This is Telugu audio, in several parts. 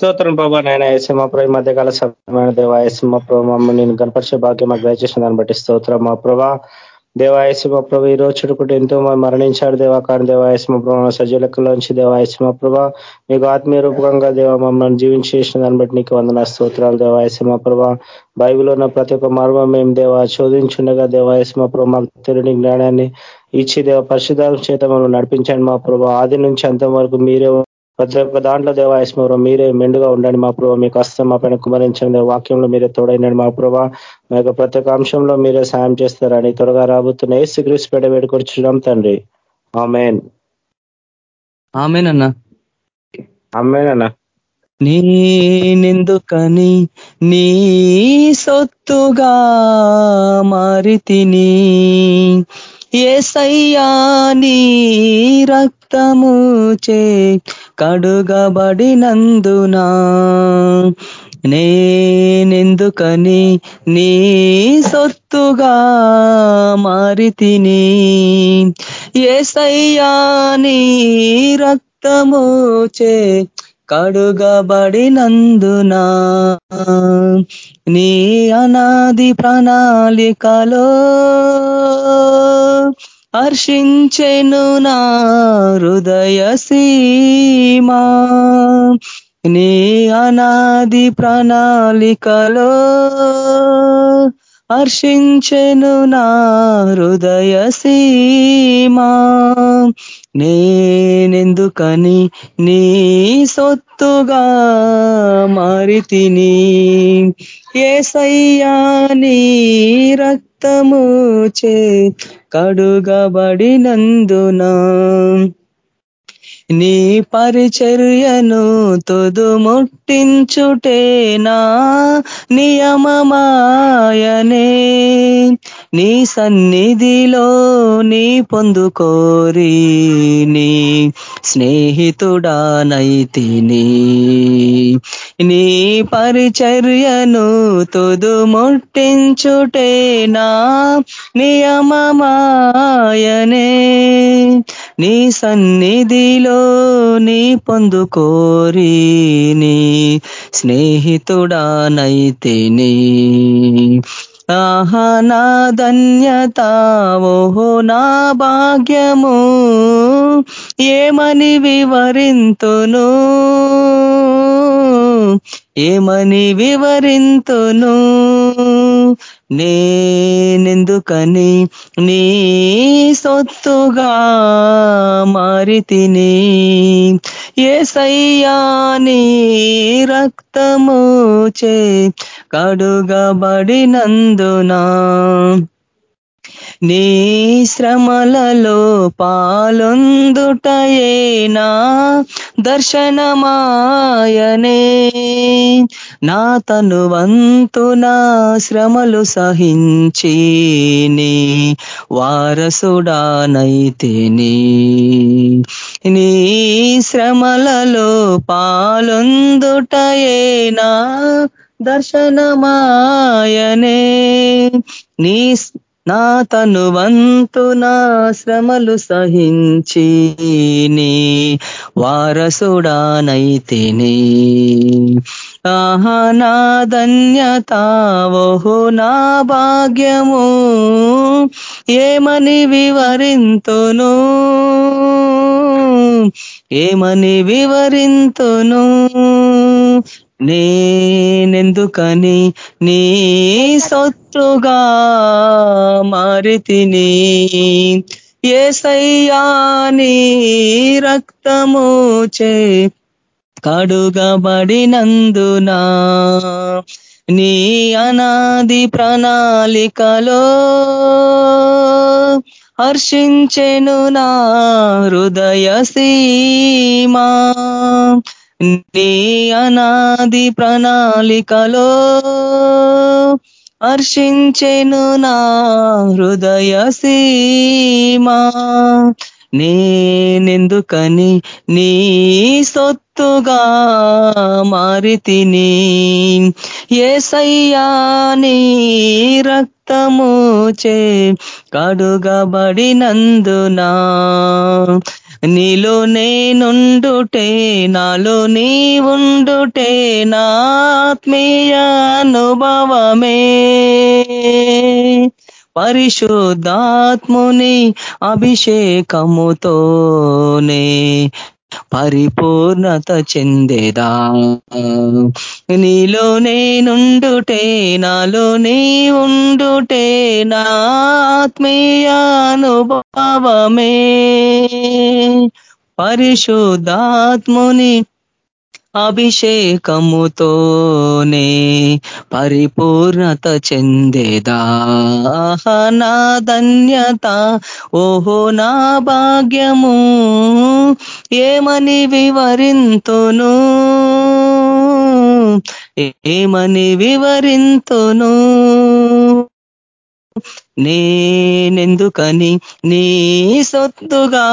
స్తోత్రం ప్రభా నాయన ఏసీమా ప్రభు మధ్యకాల సమయమైన దేవా ఏసీమా ప్రభు మమ్మల్ని నేను కనపరిచే భాగ్యం మాకు దయచేసిన దాన్ని బట్టి స్తోత్రం. మా ప్రభా దేవాయసింహ ప్రభు ఈ రోజు చుట్టుకుంటూ ఎంతో మంది మరణించాడు దేవాకారం కానీ దేవాయసింహ ప్రభు సజీలకలోంచి దేవాయసింహ ప్రభా మీకు ఆత్మీయ రూపకంగా దేవ మమ్మల్ని జీవించేసిన దాన్ని బట్టి నీకు వందన స్తోత్రాలు దేవాయసింహ ప్రభా. బైబిల్ ఉన్న ప్రతి ఒక్క మర్మం మేము దేవ శోధించుండగా దేవాయసింహ ప్రభు మాకు తెలియని జ్ఞానాన్ని ఇచ్చి దేవ పరిశుధాల చేత మనం నడిపించండి మా ప్రభు. ఆది నుంచి అంతవరకు మీరే ప్రతి ఒక్క దాంట్లో దేవాయస్మరం మీరే మెండుగా ఉండండి మా ప్రభావ మీకు హస్తం మా పైన కుమరించండి వాక్యంలో మీరే తోడైనండి మా ప్రభావ మా యొక్క ప్రతి ఒక్క అంశంలో మీరే సాయం చేస్తారని త్వరగా రాబోతున్న ఏ సిగ్రీస్ పెడ వేడుకొచ్చున్నాం తండ్రి. ఆమెన్. ఆమెనన్నా ఆమెనన్నా నేనెందుకని నీ సొత్తుగా మారితిని ఏసయ్యా నీ రక్తము చే కడుగబడినందునా? నేనెందుకని నీ సొత్తుగా మారితిని ఏసయ్యా నీ రక్తము చే కడుగబడినందునా? నీ అనాది ప్రణాళికలో హర్షించెను నా హృదయ సీమా. నీ అనాది ప్రణాళికలో హర్షించెను నా హృదయ సీమా. నేనెందుకని నీ సొత్తుగా మారితిని? ఏసయ్యా నీ రక్తము చే కడుగబడినందునా నీ పరిచర్యను తుదుముట్టించుటేనా? నియమమాయనే. నీ సన్నిధిలో నీ పొందుకోరి నీ స్నేహితుడానైతిని నీ పరిచర్యను తుదుముట్టించుటేనా? నియమమాయనే. నీ సన్నిధిలో నీ పొందుకోరి నీ స్నేహితుడానైతిని. ఆహా నా ధన్యత ఓహో నా భాగ్యము ఏమని వివరింతును? ఏమని వివరింతును? నేనెందుకని నీ సొత్తుగా మారితిని? ఏసయ్యా నీ రక్తము చే కడుగబడినందునా నీ శ్రమలలో పాలొందుటయేనా దర్శనమాయనే? నా తనువంతునా శ్రమలు సహించి నీ వారసుడానైతిని. నీ శ్రమలలో పాలొందుటయేనా దర్శనమాయనే. నీ నా తనువంతు నా శ్రమలు సహించి నీ వారసుడానైతిని. ఆహా నా ధన్యత ఓహో నా భాగ్యము ఏమని వివరింతును? ఏమని వివరింతును? నేనెందుకని నీ సొత్తుగా మారితిని? ఏసయ్యా నీ రక్తము చే కడుగబడినందున నీ అనాది ప్రణాళికలో హర్షించెను నా హృదయ సీమా. నీ అనాది ప్రణాళికలో హర్షించెను నా హృదయ సీమా. నేనెందుకని నీ సొత్తుగా మారితిని ఏసయ్యా నీ రక్తము చే కడుగబడినందునా? నీలో నేనుండుటే నాలో నీ ఉండుటే నాత్మీయ అనుభవమే. పరిశుద్ధాత్ముని అభిషేకముతోనే పరిపూర్ణత చెందేదా? నీలో నేనుండుటే నాలో నీ ఉండుటే నా ఆత్మీయానుభవమే పరిశుద్ధాత్ముని అభిషేకముతోనే పరిపూర్ణత చెందేదా? నా ధన్యత ఓహో నా భాగ్యము ఏమని వివరింతును? ఏమని వివరింతును? నేనెందుకని నీ సొత్తుగా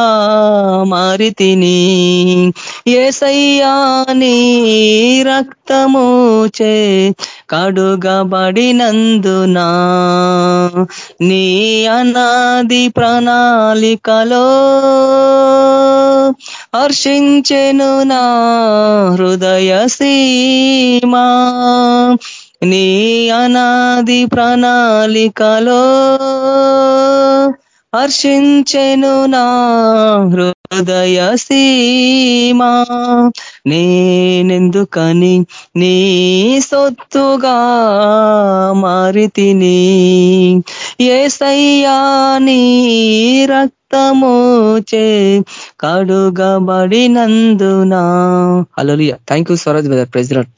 మారి తిని ఏసయ్యా నీ రక్తము కడుగబడినందునా నీ అనాది ప్రణాళికలో హర్షించెను నా హృదయ సీమా నీ అనాది ప్రణాళికలో హర్షించెను నా హృదయ సీమా. నేనెందుకని నీ సొత్తుగా మారి తిని? ఏసయ్యా నీ రక్తము కడుగబడినందునా. Hello thank you Swaraj brother president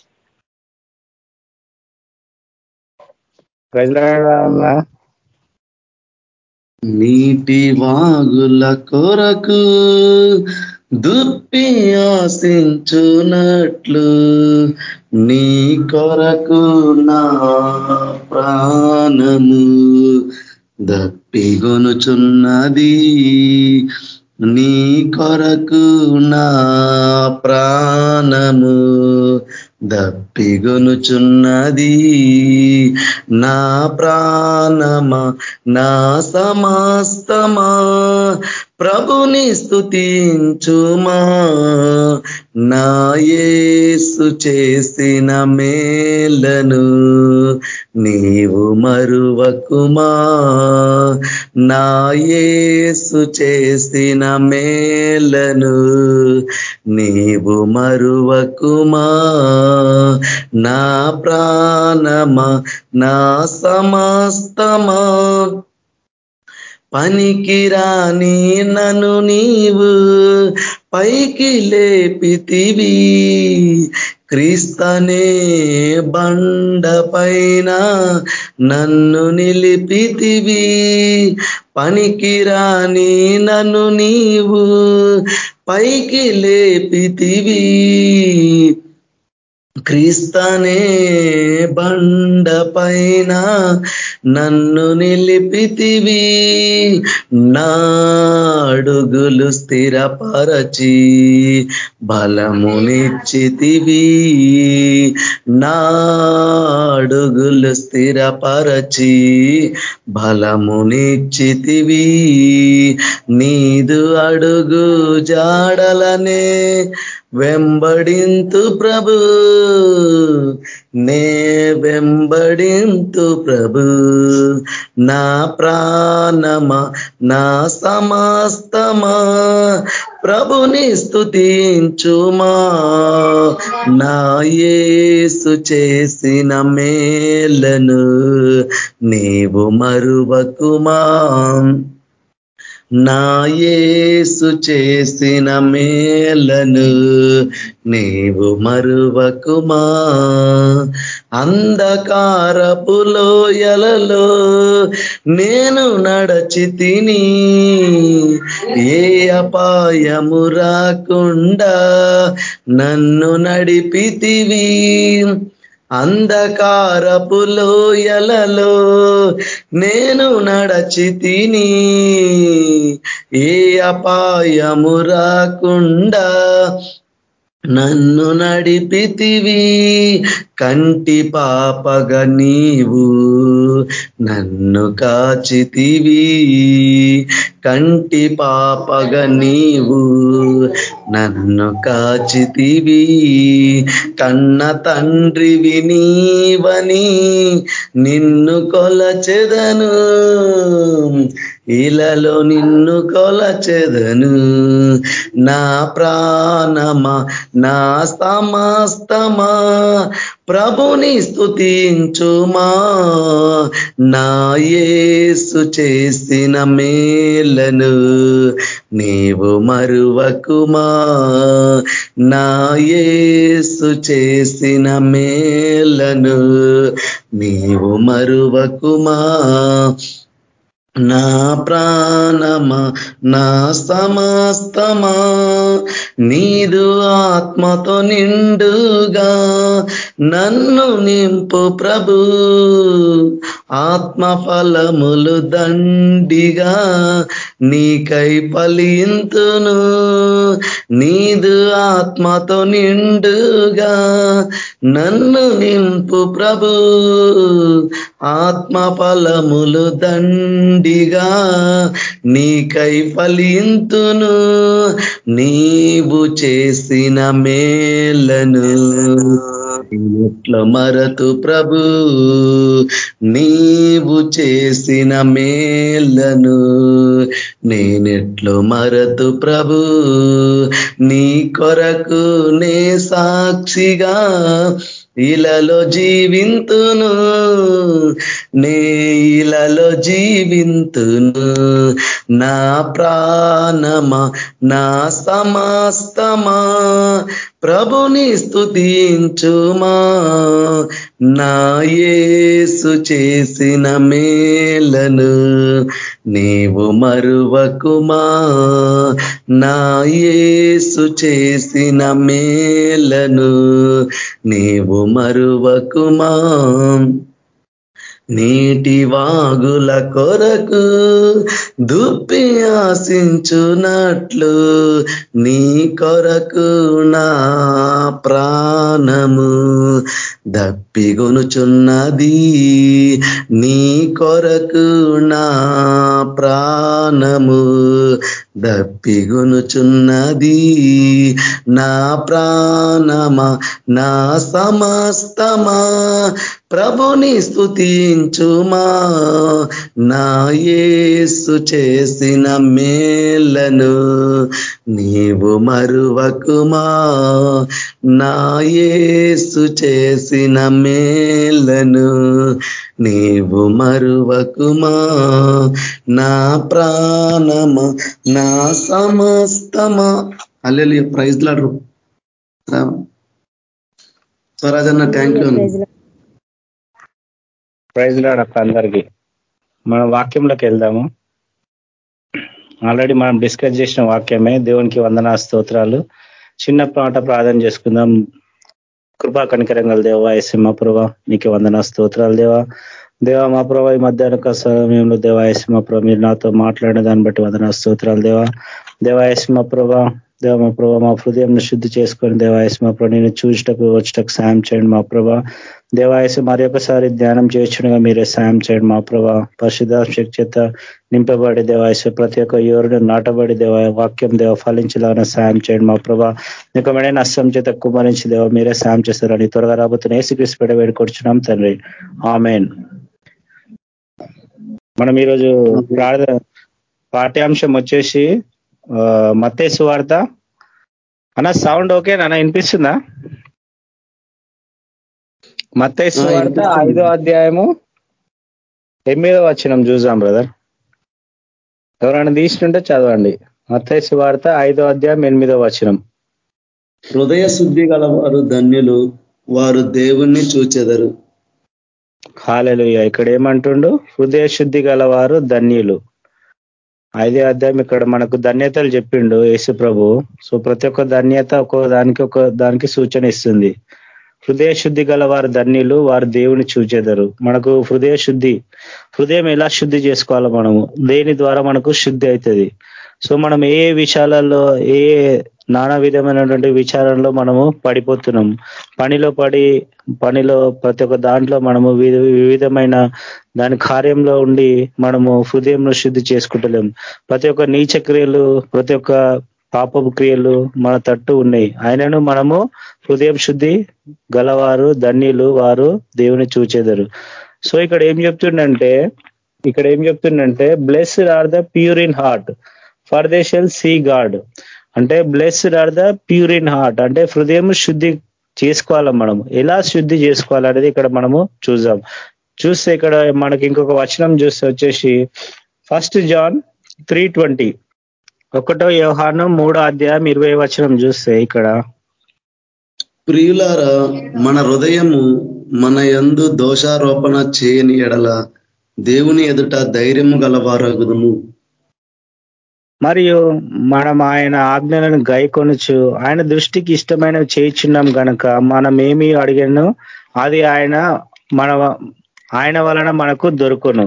నీటి వాగుల కొరకు దుప్పి ఆశించునట్లు నీ కొరకు నా ప్రాణము దప్పిగొనుచున్నది. నీ కొరకు నా ప్రాణము దప్పిగొనుచున్నది నా ప్రాణమా నా సమస్తమా ప్రభుని స్థుతించుమా నాయసు చేసిన మేలను నీవు మరువకుమా? నాయసు చేసిన మేలను నీవు మరువకుమా? నా ప్రాణమా? నా సమస్తమా? పనికిరాని నన్ను నీవు పైకి లేపితివి. క్రీస్తనే బండ పైన నన్ను నిలిపితివి. పనికిరాని నన్ను నీవు పైకి లేపితివి. క్రీస్తనే బండ పైన నన్ను నిలిపితివి. నాడుగులు స్థిరపరచి బలమునిచ్చితివి నాడుగులు స్థిరపరచి బలమునిచ్చితివి నీదు అడుగు జాడలనే వెంబడింతు ప్రభు. నే వెంబడింతు ప్రభు. నా ప్రాణమా నా సమస్తమా ప్రభుని స్థుతించుమా నా యేసు చేసిన మేలను నీవు మరువకుమా. నా యేసు చేసిన మేలను నీవు మరువకుమా? అంధకారపు లోయలలో నేను నడచి తిని ఏ అపాయము రాకుండా నన్ను నడిపితివి. అంధకారపు లోయలలో నేను నడచి తిని ఏ అపాయము రాకుండా నన్ను నడిపితివి కంటి పాపగ నీవు. నన్ను కాచితివి కంటి పాపగ నీవు. నన్ను కాచితివి కన్న తండ్రివి నీవని నిన్ను కొలచెదను. ఇలలో నిన్ను కొలచెదను. నా ప్రాణమా నా సమస్తమా ప్రభుని స్థుతించుమా నా యేసు చేసిన మేలను నీవు మరువకుమా. నా యేసు చేసిన మేలను నీవు మరువకుమా. నా ప్రాణమా నా సమస్తమా నీదు ఆత్మతో నిండుగా. నన్ను నింపు ప్రభు. ఆత్మ ఫలములు దండిగా నీకై పలింతును నీదు ఆత్మతో నిండుగా నన్ను నింపు ప్రభు. ఆత్మ ఫలములు దండిగా నీకై ఫలింతును. నీవు చేసిన మేలను ఎట్ల మరతు ప్రభు? నీవు చేసిన మేలను నేనెట్లు మరతు ప్రభు? నీ కొరకు నే సాక్షిగా ఇలలో జీవింతును. నే ఇలలో జీవింతును. నా ప్రాణమా నా సమస్తమా? ప్రభుని స్థుతించుమా నాయేసు చేసిన మేలను నీవు మరువకుమా? నాయేసు చేసిన మేలను నీవు మరువకుమా? నీటి వాగుల కొరకు దుప్పి ఆశించునట్లు నీ కొరకు నా ప్రాణము దప్పిగొనుచున్నది. నీ కొరకు నా ప్రాణము దప్పిగొనుచున్నది. నా ప్రాణమా నా సమస్తమా ప్రభుని స్థుతించుమా నా యేసు చేసిన మేలను నీవు మరువకుమా? నా యేసు చేసిన మేలను నీవు మరువకుమా? నా ప్రాణమా నా సమస్తమా. అల్లెలు ప్రైజ్లాడరు స్వరాజన్న థ్యాంక్ యూ ప్రైజ్ లాడ్ అక్క అందరికీ. మన వాక్యంలోకి వెళ్దాము. ఆల్రెడీ మనం డిస్కస్ చేసిన వాక్యమే దేవునికి వందనా స్తోత్రాలు. చిన్న పాట ప్రార్థన చేసుకుందాం. కృపా కనికరంగల దేవ ఎస్ఎమ్మ ప్రభ నీకు వందనా స్తోత్రాలు దేవా. దేవా మా ప్రభా ఈ మధ్యాహ్న సమయంలో దేవాయసింహప్రభ మీరు నాతో మాట్లాడిన దాన్ని బట్టి వందనా స్తోత్రాలు దేవా. దేవాయసింహప్రభ దేవ మా ప్రభా మా హృదయం శుద్ధి చేసుకొని దేవాయస్ మా ప్రభా నేను చూసిటకు వచ్చటకు సాయం చేయండి మా ప్రభా. దేవాయస్ మరి ఒకసారి ధ్యానం చేయొచ్చుగా మీరే సాయం చేయండి మా ప్రభా. పరిశుధాశక్తి చేత నింపబడి దేవాయస్ ప్రతి ఒక్క ఎవరిని నాటబడి దేవ వాక్యం దేవ ఫలించేలాగా సాయం చేయండి మా ప్రభా. మెడైన అస్సం చేత కుమరించి దేవ మీరే సాయం చేస్తారని త్వరగా రాబోతున్న ఏసుక్రీస్ పెడ వేడుకొచ్చున్నాం తండ్రి. ఆమెన్. మనం ఈరోజు పాఠ్యాంశం వచ్చేసి మత్తేసు వార్త అన్న సౌండ్ ఓకే నాన్న వినిపిస్తుందా? మత్తేసు వార్త ఐదో అధ్యాయము ఎనిమిదో వచ్చినాం చూసాం బ్రదర్. ఎవరైనా తీసుకుంటే చదవండి. మత్తేసు వార్త ఐదో అధ్యాయం ఎనిమిదో వచ్చినం హృదయ శుద్ధి గలవారు ధన్యులు వారు దేవుణ్ణి చూచెదరు. హాలెలు ఇక్కడ ఏమంటుండు? హృదయ శుద్ధి గలవారు ధన్యులు. ఐదే అధ్యాయం ఇక్కడ మనకు ధన్యతలు చెప్పిండు యేసు ప్రభు. సో ప్రతి ఒక్క ధన్యత ఒక దానికి ఒక దానికి సూచన ఇస్తుంది. హృదయ శుద్ధి గల వారు ధన్యులు వారు దేవుని చూచేదరు. మనకు హృదయ శుద్ధి హృదయం ఎలా శుద్ధి చేసుకోవాలో మనము దేని ద్వారా మనకు శుద్ధి అవుతుంది. సో మనం ఏ విషయాలలో ఏ నానా విధమైనటువంటి విచారంలో మనము పడిపోతున్నాం. పనిలో పడి పనిలో ప్రతి ఒక్క దాంట్లో మనము వివిధమైన దాని కార్యంలో ఉండి మనము హృదయంలో శుద్ధి చేసుకుంటలేం. ప్రతి ఒక్క నీచ క్రియలు ప్రతి ఒక్క పాపపు క్రియలు మన తట్టు ఉన్నాయి. ఆయనను మనము హృదయం శుద్ధి గలవారు ధన్యులు వారు దేవుని చూచేదరు. సో ఇక్కడ ఏం చెప్తుండంటే ఇక్కడ ఏం చెప్తుండంటే blessed are the pure in heart for they shall see God అంటే blessed are the pure in heart అంటే హృదయం శుద్ధి చేసుకోవాలి మనము ఎలా శుద్ధి చేసుకోవాలనేది ఇక్కడ మనము చూద్దాం. చూస్తే ఇక్కడ మనకి ఇంకొక వచనం చూస్తే వచ్చేసి ఫస్ట్ జాన్ త్రీ ట్వంటీ ఒకటో వ్యవహారం మూడో అధ్యాయం ఇరవై వచనం చూస్తే ఇక్కడ. ప్రియులారా మన హృదయము మన యందు దోషారోపణ చేయని ఎడల దేవుని ఎదుట ధైర్యము గలవారగుదము. మరియు మనం ఆయన ఆజ్ఞలను గైకొనచ్చు ఆయన దృష్టికి ఇష్టమైనవి చేయించున్నాం కనుక మనం ఏమి అడిగాను అది ఆయన మన ఆయన వలన మనకు దొరుకును.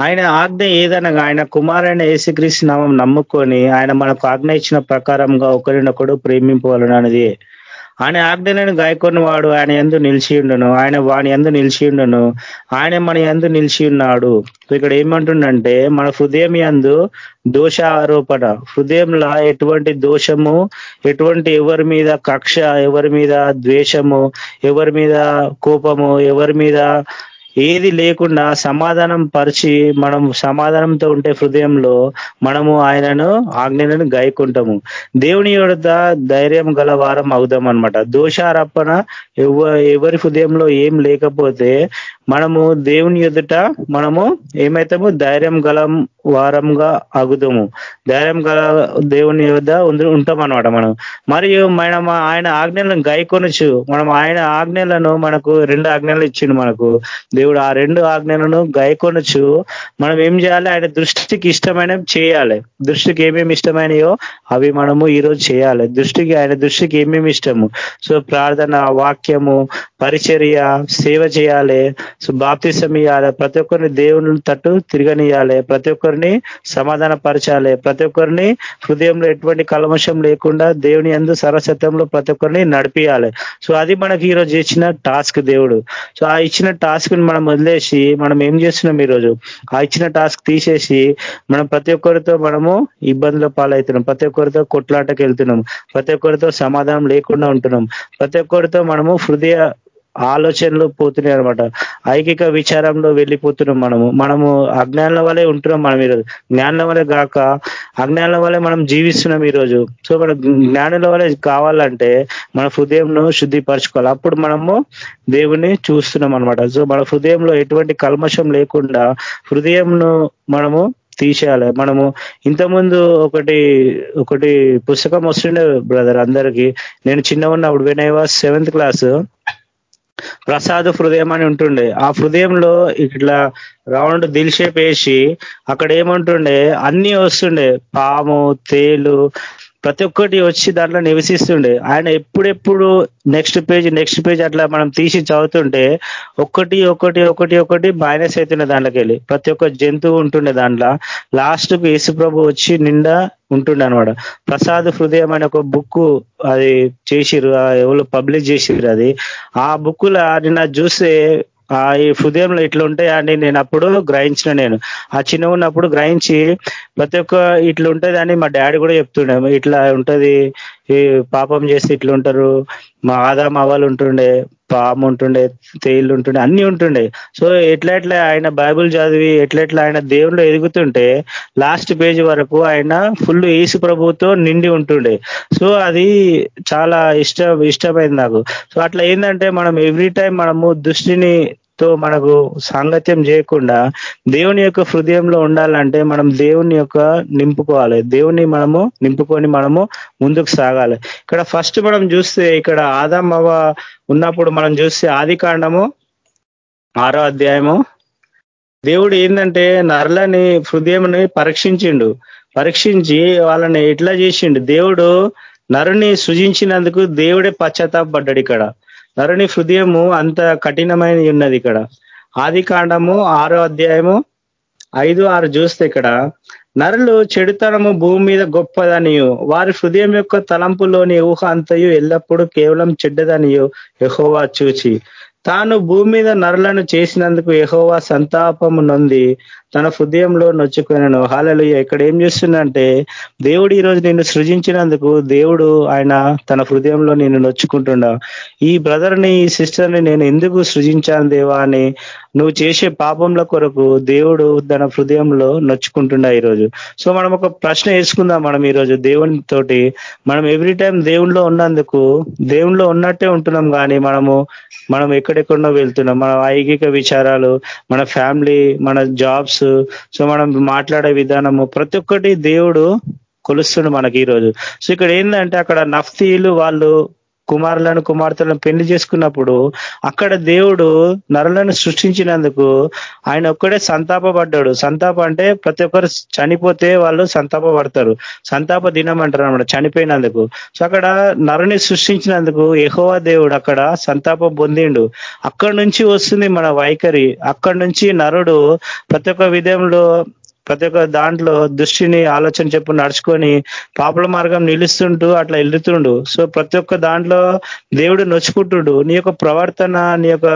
ఆయన ఆజ్ఞ ఏదనగా ఆయన కుమారైన ఏసుక్రీస్తు నామం నమ్ముకొని ఆయన మనకు ఆజ్ఞ ఇచ్చిన ప్రకారంగా ఒకరినొకడు ప్రేమింపవాలనది ఆయన ఆజ్ఞలను గాయకొని వాడు ఆయన ఎందు నిలిచి ఉండను. ఆయన వాని ఎందు నిలిచి ఉండను. ఆయన మన ఎందు నిలిచి ఉన్నాడు. ఇక్కడ ఏమంటుండంటే మన హృదయం ఎందు దోష ఆరోపణ హృదయంలో ఎటువంటి దోషము ఎటువంటి ఎవరి మీద కక్ష ఎవరి మీద ద్వేషము ఎవరి మీద కోపము ఎవరి మీద ఏది లేకుండా సమాధానం పరిచి మనం సమాధానంతో ఉంటే హృదయంలో మనము ఆయనను ఆజ్ఞలను గాయకుంటాము. దేవుని యొద్ద ధైర్యం గల వారం అవుదాం అనమాట దోషారప్పన ఎవరి హృదయంలో ఏం లేకపోతే మనము దేవుని ఎదుట మనము ఏమవుతాము ధైర్యం గల వారంగా అగుదాము ధైర్యం గల దేవుని యొద్ ఉంటాం అనమాట మనం. మరియు మనం ఆయన ఆజ్ఞలను గాయకొనొచ్చు. మనం ఆయన ఆజ్ఞలను మనకు రెండు ఆజ్ఞలు ఇచ్చిండు మనకు. దేవుడు ఆ రెండు ఆజ్ఞలను గైకొనచ్చు మనం ఏం చేయాలి? ఆయన దృష్టికి ఇష్టమైన చేయాలి. దృష్టికి ఏమేమి ఇష్టమైనయో అవి మనము ఈరోజు చేయాలి. దృష్టికి ఆయన దృష్టికి ఏమేమి ఇష్టము? సో ప్రార్థన వాక్యము పరిచర్య సేవ చేయాలి. సో బాప్తిసం ఇవ్వాలి ప్రతి ఒక్కరిని దేవుని తట్టు తిరగనియాలి ప్రతి ఒక్కరిని సమాధాన పరచాలి ప్రతి ఒక్కరిని హృదయంలో ఎటువంటి కల్మషం లేకుండా దేవుని ఎందు సరసత్వంలో ప్రతి ఒక్కరిని నడిపియాలి సో అది మనకి ఈరోజు ఇచ్చిన టాస్క్ దేవుడు. సో ఆ ఇచ్చిన టాస్క్ మనం వదిలేసి మనం ఏం చేస్తున్నాం ఈరోజు? ఆ ఇచ్చిన టాస్క్ తీసేసి మనం ప్రతి ఒక్కరితో మనము ఇబ్బందుల పాలవుతున్నాం. ప్రతి ఒక్కరితో కొట్లాటకి వెళ్తున్నాం ప్రతి ఒక్కరితో సమాధానం లేకుండా ఉంటున్నాం. ప్రతి ఒక్కరితో మనము హృదయ ఆలోచనలు పోతున్నాయి అనమాట ఐకిక విచారంలో వెళ్ళిపోతున్నాం మనము. మనము అజ్ఞానం వల్లే ఉంటున్నాం మనం ఈరోజు. జ్ఞానం వల్లే కాక అజ్ఞానం వల్లే మనం జీవిస్తున్నాం ఈరోజు. సో మన జ్ఞానుల వల్లే కావాలంటే మన హృదయంను శుద్ధిపరచుకోవాలి. అప్పుడు మనము దేవుణ్ణి చూస్తున్నాం అనమాట సో మన హృదయంలో ఎటువంటి కల్మషం లేకుండా హృదయంను మనము తీసేయాలి. మనము ఇంతకుముందు ఒకటి ఒకటి పుస్తకం వస్తుండే బ్రదర్ అందరికీ. నేను చిన్న ఉన్నప్పుడు when I was seventh class Prasad హృదయం అని ఉంటుండే. ఆ హృదయంలో ఇట్లా రౌండ్ దిల్ షేప్ వేసి అక్కడ ఏముంటుండే? అన్ని వస్తుండే. పాము తేలు ప్రతి ఒక్కటి వచ్చి దాంట్లో నివసిస్తుండే. ఆయన ఎప్పుడెప్పుడు నెక్స్ట్ పేజ్ నెక్స్ట్ పేజ్ అట్లా మనం తీసి చదువుతుంటే ఒక్కటి ఒకటి ఒకటి ఒకటి మైనస్ అవుతుండే దాంట్లోకి వెళ్ళి ప్రతి ఒక్క జంతువు ఉంటుండే దాంట్లో. లాస్ట్కు యేసుప్రభు వచ్చి నిండా ఉంటుండే అనమాట ప్రసాద్ హృదయం అనే ఒక బుక్ అది చేసిరు ఎవరు పబ్లిష్ చేసిరు అది. ఆ బుక్ లా నిన్న చూస్తే ఆ ఈ హృదయంలో ఇట్లా అని నేను అప్పుడు గ్రహించిన నేను. ఆ చిన్న ఉన్నప్పుడు గ్రహించి ప్రతి ఒక్క ఇట్లా ఉంటది అని మా డాడీ కూడా చెప్తుండే. ఇట్లా ఉంటది ఈ పాపం చేసి ఇట్లా ఉంటారు. మా ఆదా మావాలు ఉంటుండే పాము ఉంటుండే తేళ్ళు ఉంటుండే అన్ని ఉంటుండే. సో ఎట్లా ఎట్లా ఆయన బైబుల్ చదివి ఎట్లా ఎట్లా ఆయన దేవుళ్ళు ఎదుగుతుంటే లాస్ట్ పేజ్ వరకు ఆయన ఫుల్ ఏసు ప్రభుతో నిండి ఉంటుండే. సో అది చాలా ఇష్టం ఇష్టమైంది నాకు. సో అట్లా ఏంటంటే మనం ఎవ్రీ టైం మనము దృష్టిని తో మనకు సాంగత్యం చేయకుండా దేవుని యొక్క హృదయంలో ఉండాలంటే మనం దేవుని యొక్క నింపుకోవాలి. దేవుని మనము నింపుకొని మనము ముందుకు సాగాలి. ఇక్కడ ఫస్ట్ మనం చూస్తే ఇక్కడ ఆదామవ ఉన్నప్పుడు మనం చూస్తే ఆది కాండము ఆరో అధ్యాయము. దేవుడు ఏంటంటే నర్లని హృదయంని పరీక్షించిండు. పరీక్షించి వాళ్ళని ఎట్లా చేసిండు? దేవుడు నరుని సృజించినందుకు దేవుడే పశ్చాత్తాపడ్డాడు ఇక్కడ. నరుని హృదయము అంత కఠినమైన ఉన్నది ఇక్కడ. ఆది కాండము ఆరో అధ్యాయము ఐదు ఆరు చూస్తే ఇక్కడ నరులు చెడుతనము భూమి మీద గొప్పదనియు వారి హృదయం యొక్క తలంపులోని ఊహ అంతయు ఎల్లప్పుడూ కేవలం చెడ్డదనియు ఎహోవా చూచి. తాను భూమి మీద నరులను చేసినందుకు ఎహోవా సంతాపము నొంది తన హృదయంలో నొచ్చుకున్నాను. హాలలు ఇక్కడ ఏం చేస్తుందంటే దేవుడు ఈరోజు నిన్ను సృజించినందుకు దేవుడు ఆయన తన హృదయంలో నేను నొచ్చుకుంటున్నా. ఈ బ్రదర్ని ఈ సిస్టర్ని నేను ఎందుకు సృజించాను దేవా అని నువ్వు చేసే పాపంల కొరకు దేవుడు తన హృదయంలో నొచ్చుకుంటున్నా ఈరోజు. సో మనం ఒక ప్రశ్న వేసుకుందాం మనం ఈరోజు దేవుని తోటి మనం ఎవ్రీ టైం దేవుణ్ణిలో ఉన్నందుకు దేవుణ్ణిలో ఉన్నట్టే ఉంటున్నాం కానీ మనము మనం ఎక్కడెక్కడో వెళ్తున్నాం. మన ఐగిక విచారాలు మన ఫ్యామిలీ మన జాబ్స్ సో మనం మాట్లాడే విధానము ప్రతి ఒక్కటి దేవుడు కొలుస్తుండు మనకి ఈరోజు. సో ఇక్కడ ఏంటంటే అక్కడ నఫ్తీలు వాళ్ళు కుమారులను కుమార్తెలను పెళ్ళి చేసుకున్నప్పుడు అక్కడ దేవుడు నరులను సృష్టించినందుకు ఆయన ఒక్కడే సంతాపడ్డాడు సంతాప అంటే ప్రతి ఒక్కరు చనిపోతే వాళ్ళు సంతాపపడతారు. సంతాప దినం అంటారు అనమాట చనిపోయినందుకు. సో అక్కడ నరుని సృష్టించినందుకు ఎహోవా దేవుడు అక్కడ సంతాపం పొందిండు. అక్కడి నుంచి వస్తుంది మన వైఖరి. అక్కడి నుంచి నరుడు ప్రతి ఒక్క విధంలో ప్రతి ఒక్క దాంట్లో దృష్టిని ఆలోచన చెప్పు నడుచుకొని పాపల మార్గం నిలుస్తుంటూ అట్లా వెళ్తుండు సో ప్రతి ఒక్క దాంట్లో దేవుడు నొచ్చుకుంటుడు. నీ యొక్క ప్రవర్తన నీ యొక్క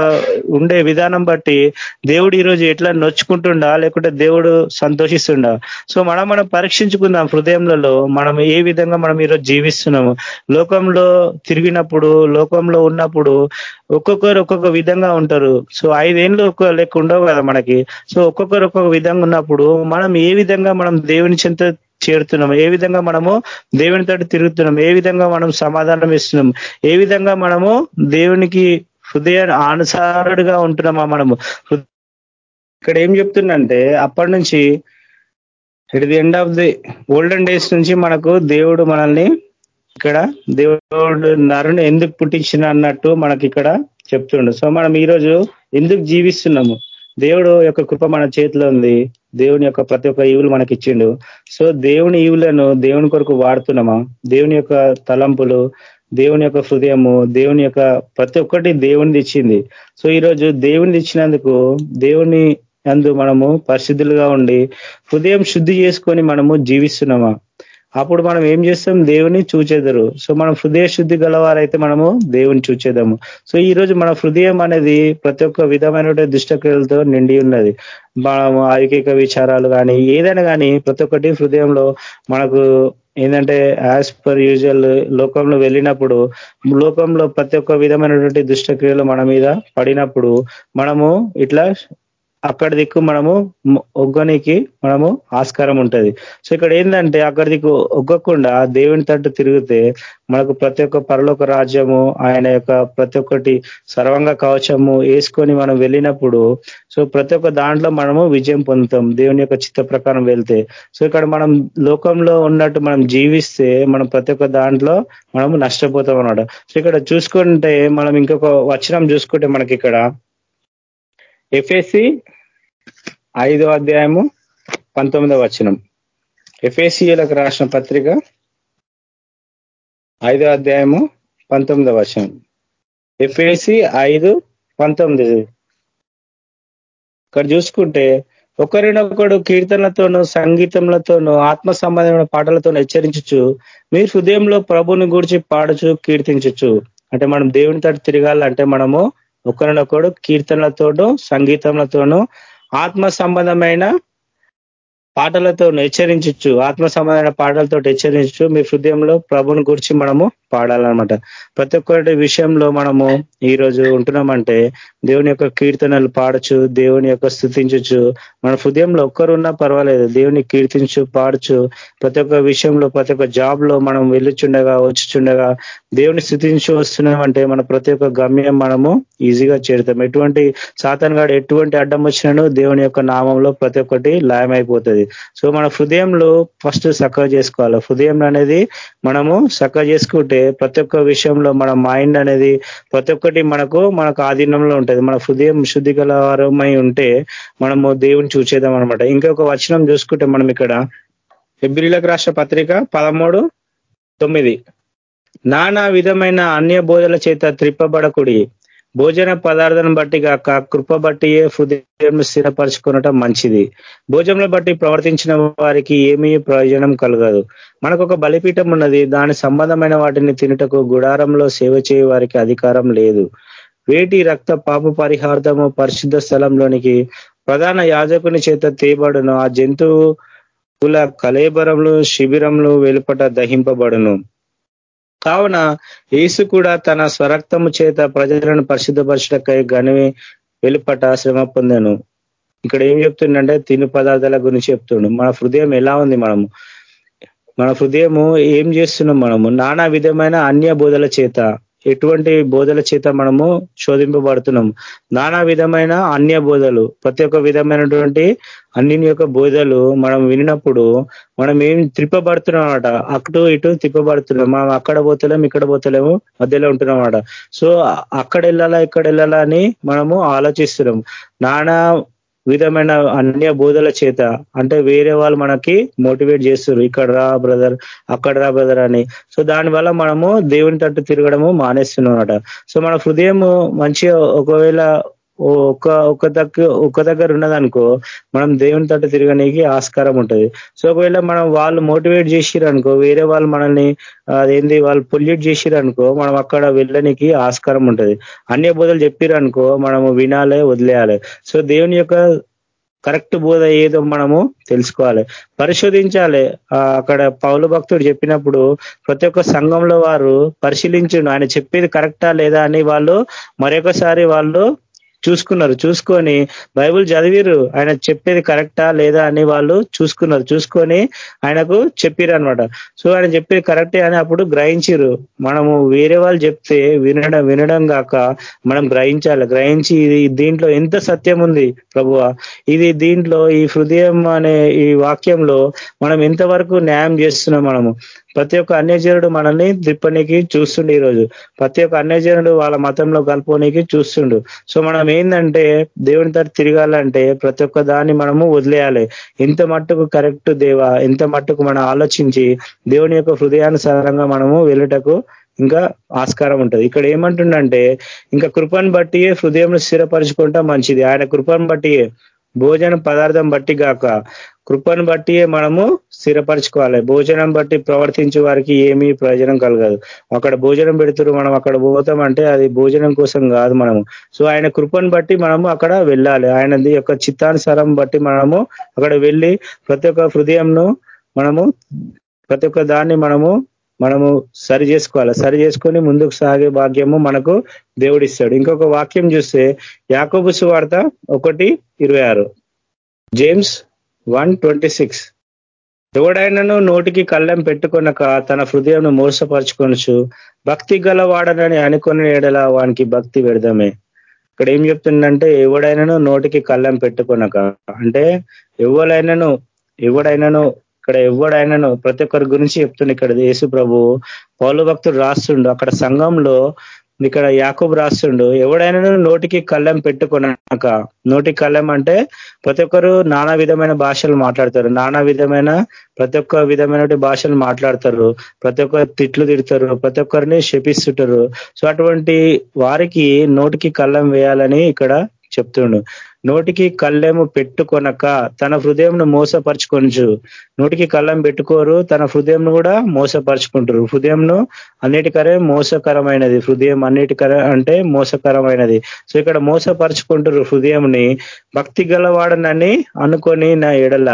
ఉండే విధానం బట్టి దేవుడు ఈరోజు ఎట్లా నొచ్చుకుంటుండా లేకుంటే దేవుడు సంతోషిస్తుండా? సో మనం మనం పరీక్షించుకుందాం హృదయంలో మనం ఏ విధంగా మనం ఈరోజు జీవిస్తున్నాము. లోకంలో తిరిగినప్పుడు లోకంలో ఉన్నప్పుడు ఒక్కొక్కరు ఒక్కొక్క విధంగా ఉంటారు. సో ఐదేళ్ళు ఒక్క లెక్క ఉండవు కదా మనకి. సో ఒక్కొక్కరు ఒక్కొక్క విధంగా ఉన్నప్పుడు మనం ఏ విధంగా మనం దేవుని చెంత చేరుతున్నాం ఏ విధంగా మనము దేవుని తోటి తిరుగుతున్నాం ఏ విధంగా మనం సమాధానం ఇస్తున్నాం ఏ విధంగా మనము దేవునికి హృదయ అనుసారుడుగా ఉంటున్నామా మనము. ఇక్కడ ఏం చెప్తుందంటే అప్పటి నుంచి it the end of the olden days నుంచి మనకు దేవుడు మనల్ని ఇక్కడ దేవుడు నరుని ఎందుకు పుట్టించిన అన్నట్టు మనకి ఇక్కడ చెప్తుండు. సో మనం ఈరోజు ఎందుకు జీవిస్తున్నాము? దేవుడు యొక్క కృప మన చేతిలో ఉంది. దేవుని యొక్క ప్రతి ఒక్క ఈవులు మనకి ఇచ్చిండు సో దేవుని ఈవులను దేవుని కొరకు వాడుతున్నామా? దేవుని యొక్క తలంపులు దేవుని యొక్క హృదయము దేవుని యొక్క ప్రతి ఒక్కటి దేవుని ఇచ్చింది. సో ఈరోజు దేవుని ఇచ్చినందుకు దేవుని అందు మనము పరిశుద్ధులుగా ఉండి హృదయం శుద్ధి చేసుకొని మనము జీవిస్తున్నామా? అప్పుడు మనం ఏం చేస్తాం? దేవుని చూచేదరు. సో మనం హృదయ శుద్ధి గలవారైతే మనము దేవుని చూచేదాము. సో ఈ రోజు మన హృదయం అనేది ప్రతి ఒక్క విధమైనటువంటి దుష్టక్రియలతో నిండి ఉన్నది. మనము ఐకిక విచారాలు కానీ ఏదైనా కానీ ప్రతి ఒక్కటి హృదయంలో మనకు ఏంటంటే యాజ్ పర్ యూజువల్ లోకంలో వెళ్ళినప్పుడు లోకంలో ప్రతి ఒక్క విధమైనటువంటి దుష్టక్రియలు మన మీద పడినప్పుడు మనము ఇట్లా అక్కడ దిక్కు మనము ఒగ్గనికి మనము ఆస్కారం ఉంటుంది. సో ఇక్కడ ఏంటంటే అక్కడ దిక్కు ఒగ్గకుండా దేవుని తట్టు తిరిగితే మనకు ప్రతి ఒక్క పరలోక రాజ్యము ఆయన యొక్క ప్రతి ఒక్కటి సర్వంగ కవచము వేసుకొని మనం వెళ్ళినప్పుడు సో ప్రతి ఒక్క దాంట్లో మనము విజయం పొందుతాం దేవుని యొక్క చిత్త ప్రకారం వెళ్తే. సో ఇక్కడ మనం లోకంలో ఉన్నట్టు మనం జీవిస్తే మనం ప్రతి ఒక్క దాంట్లో మనము నష్టపోతాం అన్నమాట. సో ఇక్కడ చూసుకుంటే మనం ఇంకొక వచనం చూసుకుంటే మనకి ఇక్కడ ఎఫ్ఎస్సి ఐదో అధ్యాయము పంతొమ్మిదవ వచనం. ఎఫ్ఏసీలకు రాసిన పత్రిక ఐదో అధ్యాయము పంతొమ్మిదో వచనం. ఎఫ్ఏసి ఐదు పంతొమ్మిది. ఇక్కడ చూసుకుంటే ఒకరినొకడు కీర్తనలతోనూ సంగీతంలతోనూ ఆత్మ సంబంధమైన పాటలతో హెచ్చరించచ్చు మీరు హృదయంలో ప్రభుని గురించి పాడుచు కీర్తించచ్చు అంటే మనం దేవుని తట్టు తిరగాలంటే మనము ఒకరినొకడు కీర్తనలతోనూ సంగీతంలతోనూ ఆత్మ సంబంధమైన పాటలతో హెచ్చరించచ్చు ఆత్మ సంబంధమైన పాటలతో హెచ్చరించచ్చు మీ హృదయంలో ప్రభుని గురించి మనము పాడాలన్నమాట. ప్రతి ఒక్కటి విషయంలో మనము ఈ రోజు ఉంటున్నామంటే దేవుని యొక్క కీర్తనలు పాడచ్చు దేవుని యొక్క స్థుతించచ్చు. మన హృదయంలో ఒక్కరున్నా పర్వాలేదు దేవుని కీర్తించు పాడచ్చు ప్రతి ఒక్క విషయంలో ప్రతి ఒక్క జాబ్లో మనం వెళ్ళుచుండగా వచ్చుచుండగా దేవుని స్థుతించి వస్తున్నామంటే మన ప్రతి ఒక్క గమ్యం మనము ఈజీగా చేరుతాం. ఎటువంటి సాతన్గాడు ఎటువంటి అడ్డం వచ్చినాను దేవుని యొక్క నామంలో ప్రతి ఒక్కటి లయమైపోతుంది. సో మన హృదయంలో ఫస్ట్ సక్క చేసుకోవాలి. హృదయం అనేది మనము సక్క చేసుకుంటే ప్రతి ఒక్క విషయంలో మన మైండ్ అనేది ప్రతి ఒక్కటి మనకు మనకు ఆధీనంలో ఉంటుంది. మన హృదయం శుద్ధి గలవారమై ఉంటే మనము దేవుని చూసేద్దాం అనమాట ఇంకొక వచనం చూసుకుంటే మనం ఇక్కడ ఫిబ్రిలకు రాష్ట్ర పత్రిక పదమూడు తొమ్మిది. నానా విధమైన అన్య బోధల చేత త్రిప్పబడకుడి. భోజన పదార్థం బట్టి కాక కృప బట్టి హృదయం స్థిరపరచుకునటం మంచిది. భోజనం బట్టి ప్రవర్తించిన వారికి ఏమీ ప్రయోజనం కలగదు. మనకు ఒక బలిపీఠం ఉన్నది. దాని సంబంధమైన వాటిని తినుటకు గుడారంలో సేవ చేయ వారికి అధికారం లేదు. వేటి రక్త పాప పరిహార్థము పరిశుద్ధ స్థలంలోనికి ప్రధాన యాజకుని చేత తేబడును ఆ జంతువుల కలేబరములు శిబిరంలో వెలుపట దహింపబడును. కావున యేసు కూడా తన స్వరక్తము చేత ప్రజలను పరిశుద్ధపరచడకై గనివి వెలుపట శ్రమ పొందాను. ఇక్కడ ఏం చెప్తుండంటే తిను పదార్థాల గురించి చెప్తుండు. మన హృదయం ఎలా ఉంది మనము? మన హృదయము ఏం చేస్తున్నాం మనము? నానా విధమైన అన్య బోధల చేత ఎటువంటి బోధల చేత మనము శోధింపబడుతున్నాం నానా విధమైన అన్య బోధలు ప్రతి ఒక్క విధమైనటువంటి అన్ని యొక్క బోధలు మనం వినినప్పుడు మనం ఏం తిప్పబడుతున్నాం అనమాట అటు ఇటు తిప్పబడుతున్నాం మనం అక్కడ పోతలేం ఇక్కడ పోతలేము మధ్యలో ఉంటున్నాం సో అక్కడ వెళ్ళాలా ఇక్కడ వెళ్ళాలా అని మనము ఆలోచిస్తున్నాం. నానా విధమైన అన్య బోధల చేత అంటే వేరే వాళ్ళు మనకి మోటివేట్ చేస్తారు ఇక్కడ రా బ్రదర్ అక్కడ రా బ్రదర్ అని. సో దానివల్ల మనము దేవుని తట్టు తిరగడము మానేస్తున్నాం సో మన హృదయం మంచిగా ఒకవేళ ఒక ఒక దగ్గర ఒక దగ్గర ఉన్నదనుకో మనం దేవుని తట్టు తిరగడానికి ఆస్కారం ఉంటుంది. సో ఒకవేళ మనం వాళ్ళు మోటివేట్ చేసిరనుకో వేరే వాళ్ళు మనల్ని అదేంది వాళ్ళు పొల్యూట్ చేసిరనుకో మనం అక్కడ వెళ్ళడానికి ఆస్కారం ఉంటుంది. అన్య బోధలు చెప్పిరనుకో మనము వినాలే వదిలేయాలి. సో దేవుని యొక్క కరెక్ట్ బోధ ఏదో మనము తెలుసుకోవాలి. పరిశోధించాలి. అక్కడ పౌలు భక్తుడు చెప్పినప్పుడు ప్రతి ఒక్క సంఘంలో వారు పరిశీలించండు. ఆయన చెప్పేది కరెక్టా లేదా అని వాళ్ళు మరొకసారి వాళ్ళు చూసుకున్నారు. చూసుకొని బైబుల్ చదివిరు ఆయన చెప్పేది కరెక్టా లేదా అని వాళ్ళు చూసుకున్నారు. చూసుకొని ఆయనకు చెప్పిరు అనమాట సో ఆయన చెప్పేది కరెక్టే అని అప్పుడు గ్రహించిరు మనము వేరే వాళ్ళు చెప్తే వినడం వినడం కాక మనం గ్రహించాలి. గ్రహించి ఇది దీంట్లో ఎంత సత్యం ఉంది ప్రభువ? ఇది దీంట్లో ఈ హృదయం అనే ఈ వాక్యంలో మనం ఎంతవరకు న్యాయం చేస్తున్నాం మనము? ప్రతి ఒక్క అన్యజనుడు మనల్ని దిప్పనికి చూస్తుండు ఈరోజు ప్రతి ఒక్క అన్యజనుడు వాళ్ళ మతంలో కలుపుకోనికి చూస్తుండు. సో మనం ఏంటంటే దేవుని తర తిరగాలంటే ప్రతి ఒక్క దాన్ని మనము వదిలేయాలి. ఎంత మట్టుకు కరెక్ట్ దేవా ఎంత మట్టుకు మనం ఆలోచించి దేవుని యొక్క హృదయానుసారంగా మనము వెళ్ళటకు ఇంకా ఆస్కారం ఉంటుంది. ఇక్కడ ఏమంటుండంటే ఇంకా కృపను బట్టియే హృదయం స్థిరపరచుకుంటా మంచిది. ఆయన కృపను బట్టియే భోజన పదార్థం బట్టి కాక కృపను బట్టి మనము స్థిరపరచుకోవాలి. భోజనం బట్టి ప్రవర్తించే వారికి ఏమీ ప్రయోజనం కలగదు. అక్కడ భోజనం పెడుతురు మనం అక్కడ పోతాం అంటే అది భోజనం కోసం కాదు మనము. సో ఆయన కృపను బట్టి మనము అక్కడ వెళ్ళాలి. ఆయన యొక్క చిత్తానుసారం బట్టి మనము అక్కడ వెళ్ళి ప్రతి ఒక్క హృదయంను మనము ప్రతి ఒక్క దాన్ని మనము మనము సరి చేసుకోవాలి. సరి చేసుకొని ముందుకు సాగే భాగ్యము మనకు దేవుడిస్తాడు. ఇంకొక వాక్యం చూస్తే యాకోబు వార్త ఒకటి ఇరవై ఆరు. James one twenty six. ఎవడైనాను నోటికి కళ్ళెం పెట్టుకొనక తన హృదయం మోసపరచుకొనచ్చు భక్తి గలవాడనని అనుకుని ఏడల వానికి భక్తి పెడదామే ఇక్కడ ఏం చెప్తుందంటే ఎవడైనాను నోటికి కళ్ళెం పెట్టుకొనక. అంటే ఎవరైనాను ఎవడైనాను ఇక్కడ ఎవడైనాను ప్రతి ఒక్కరి గురించి చెప్తుండే ఇక్కడ యేసు ప్రభు. పౌలు భక్తుడు రాస్తుండు. అక్కడ సంఘంలో ఇక్కడ యాకబు రాస్తుండు. ఎవడైనా నోటికి కళ్ళెం పెట్టుకున్నాక నోటి కళ్ళెం అంటే ప్రతి ఒక్కరు నానా విధమైన భాషలు మాట్లాడతారు. నానా విధమైన ప్రతి ఒక్క విధమైన భాషలు మాట్లాడతారు. ప్రతి ఒక్క తిట్లు తిడతారు. ప్రతి ఒక్కరిని శపిస్తుంటారు. సో అటువంటి వారికి నోటికి కళ్ళెం వేయాలని ఇక్కడ చెప్తుండు. నోటికి కళ్ళెము పెట్టుకొనక తన హృదయంను మోసపరుచుకొనచ్చు నోటికి కళ్ళం పెట్టుకోరు తన హృదయంను కూడా మోసపరుచుకుంటారు. హృదయంను అన్నిటికరే మోసకరమైనది. హృదయం అన్నిటికర అంటే మోసకరమైనది. సో ఇక్కడ మోసపరుచుకుంటారు హృదయంని. భక్తి గలవాడనని అనుకొని నా ఎడల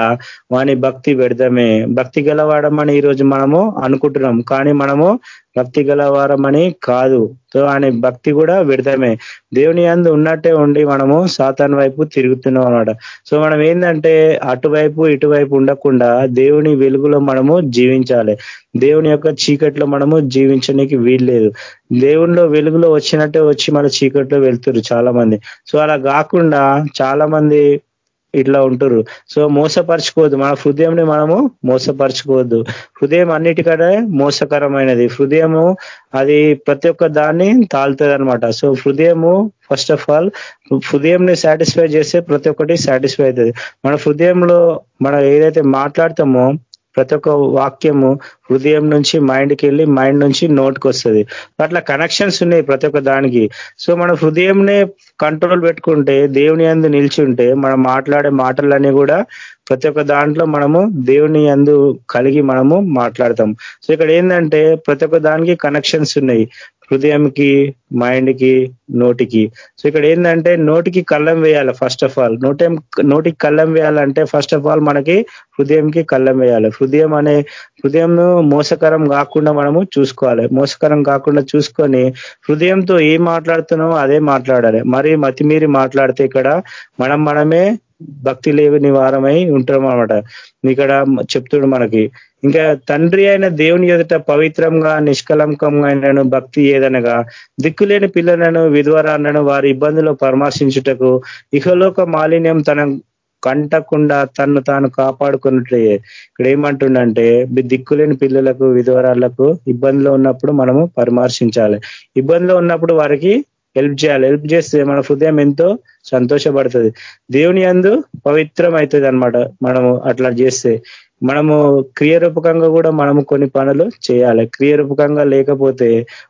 వాని భక్తి పెడదామే భక్తి గలవాడమని ఈరోజు మనము అనుకుంటున్నాం. కానీ మనము భక్తి గలవారమని కాదు. సో ఆయన భక్తి కూడా విడదమే దేవుని అందు ఉన్నట్టే ఉండి మనము సాతాన్ వైపు తిరుగుతున్నాం అనమాట సో మనం ఏంటంటే అటువైపు ఇటువైపు ఉండకుండా దేవుని వెలుగులో మనము జీవించాలి. దేవుని యొక్క చీకట్లో మనము జీవించడానికి వీల్లేదు. దేవునిలో వెలుగులో వచ్చినట్టే వచ్చి మన చీకట్లో వెళ్తురు చాలా మంది సో అలా కాకుండా చాలా మంది ఇట్లా ఉంటారు సో మోసపరచుకోవద్దు. మన హృదయంని మనము మోసపరచుకోవద్దు. హృదయం అన్నిటికంటే మోసకరమైనది. హృదయము అది ప్రతి ఒక్క దాన్ని తాళ్తుంది అనమాట సో హృదయము ఫస్ట్ ఆఫ్ ఆల్ హృదయంని సాటిస్ఫై చేస్తే ప్రతి ఒక్కటి సాటిస్ఫై అవుతుంది మన హృదయంలో మనం ఏదైతే మాట్లాడతామో ప్రతి ఒక్క వాక్యము హృదయం నుంచి మైండ్కి వెళ్ళి మైండ్ నుంచి నోట్కి వస్తుంది. అట్లా కనెక్షన్స్ ఉన్నాయి ప్రతి ఒక్క దానికి. సో మన హృదయంనే కంట్రోల్ పెట్టుకుంటే దేవుని అందు నిలిచి ఉంటే మనం మాట్లాడే మాటలన్నీ కూడా ప్రతి ఒక్క దాంట్లో మనము దేవుని అందు కలిగి మనము మాట్లాడతాం. సో ఇక్కడ ఏంటంటే ప్రతి ఒక్క దానికి కనెక్షన్స్ ఉన్నాయి. హృదయంకి మైండ్కి నోటికి. సో ఇక్కడ ఏంటంటే నోటికి కళ్ళం వేయాలి ఫస్ట్ ఆఫ్ ఆల్. నోటేం నోటికి కళ్ళం వేయాలంటే ఫస్ట్ ఆఫ్ ఆల్ మనకి హృదయంకి కళ్ళం వేయాలి. హృదయం అనే హృదయం మోసకరం కాకుండా మనము చూసుకోవాలి. మోసకరం కాకుండా చూసుకొని హృదయంతో ఏం మాట్లాడుతున్నామో అదే మాట్లాడాలి. మరి మతిమీరి మాట్లాడితే ఇక్కడ మనం మనమే భక్తి లేని వారమై ఉంటాం అనమాట ఇక్కడ చెప్తుడు మనకి ఇంకా తండ్రి అయిన దేవుని ఎదుట పవిత్రంగా నిష్కలంకంగా అయినను భక్తి ఏదనగా దిక్కులేని పిల్లలను విధవరాలను వారి ఇబ్బందులు పరామర్శించుటకు ఇహలోక మాలిన్యం తన కంటకుండా తను తాను కాపాడుకున్నట్లే ఇక్కడ ఏమంటుండంటే దిక్కులేని పిల్లలకు విధవరాలకు ఇబ్బందిలో ఉన్నప్పుడు మనము పరామర్శించాలి. ఇబ్బందిలో ఉన్నప్పుడు వారికి హెల్ప్ చేయాలి. హెల్ప్ చేస్తే మన హృదయం ఎంతో సంతోషపడుతుంది. దేవుని అందు పవిత్రం అవుతుంది అనమాట మనము అట్లా చేస్తే. మనము క్రియరూపకంగా కూడా మనము కొన్ని పనులు చేయాలి. క్రియరూపకంగా లేకపోతే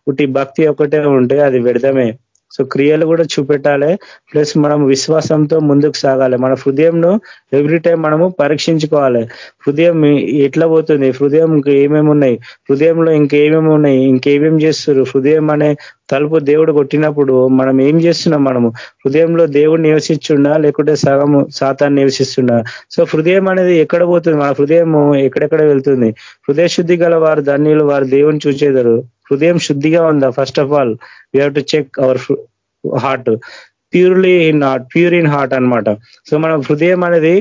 ఉట్టి భక్తి ఒకటే ఉంటే అది వ్యర్థమే. సో క్రియలు కూడా చూపెట్టాలి. ప్లస్ మనం విశ్వాసంతో ముందుకు సాగాలి. మన హృదయంను ఎవ్రీ టైం మనము పరీక్షించుకోవాలి. హృదయం ఎట్లా పోతుంది? హృదయం ఏమేమి ఉన్నాయి? హృదయంలో ఇంకేమేమి ఉన్నాయి? ఇంకేమేమి చేస్తారు హృదయం అనే తలుపు దేవుడు కొట్టినప్పుడు మనం ఏం చేస్తున్నాం మనము? హృదయంలో దేవుడు నివసిస్తున్నా లేకుంటే సగము శాతాన్ని నివసిస్తున్నా సో హృదయం అనేది ఎక్కడ పోతుంది? మన హృదయం ఎక్కడెక్కడ వెళ్తుంది? హృదయ శుద్ధి గల వారు ధన్యులు వారు దేవుని చూచేదారు. హృదయం శుద్ధిగా ఉందా? First of all we have to check our heart purely in heart pure in heart అనమాట సో మనం హృదయం అనేది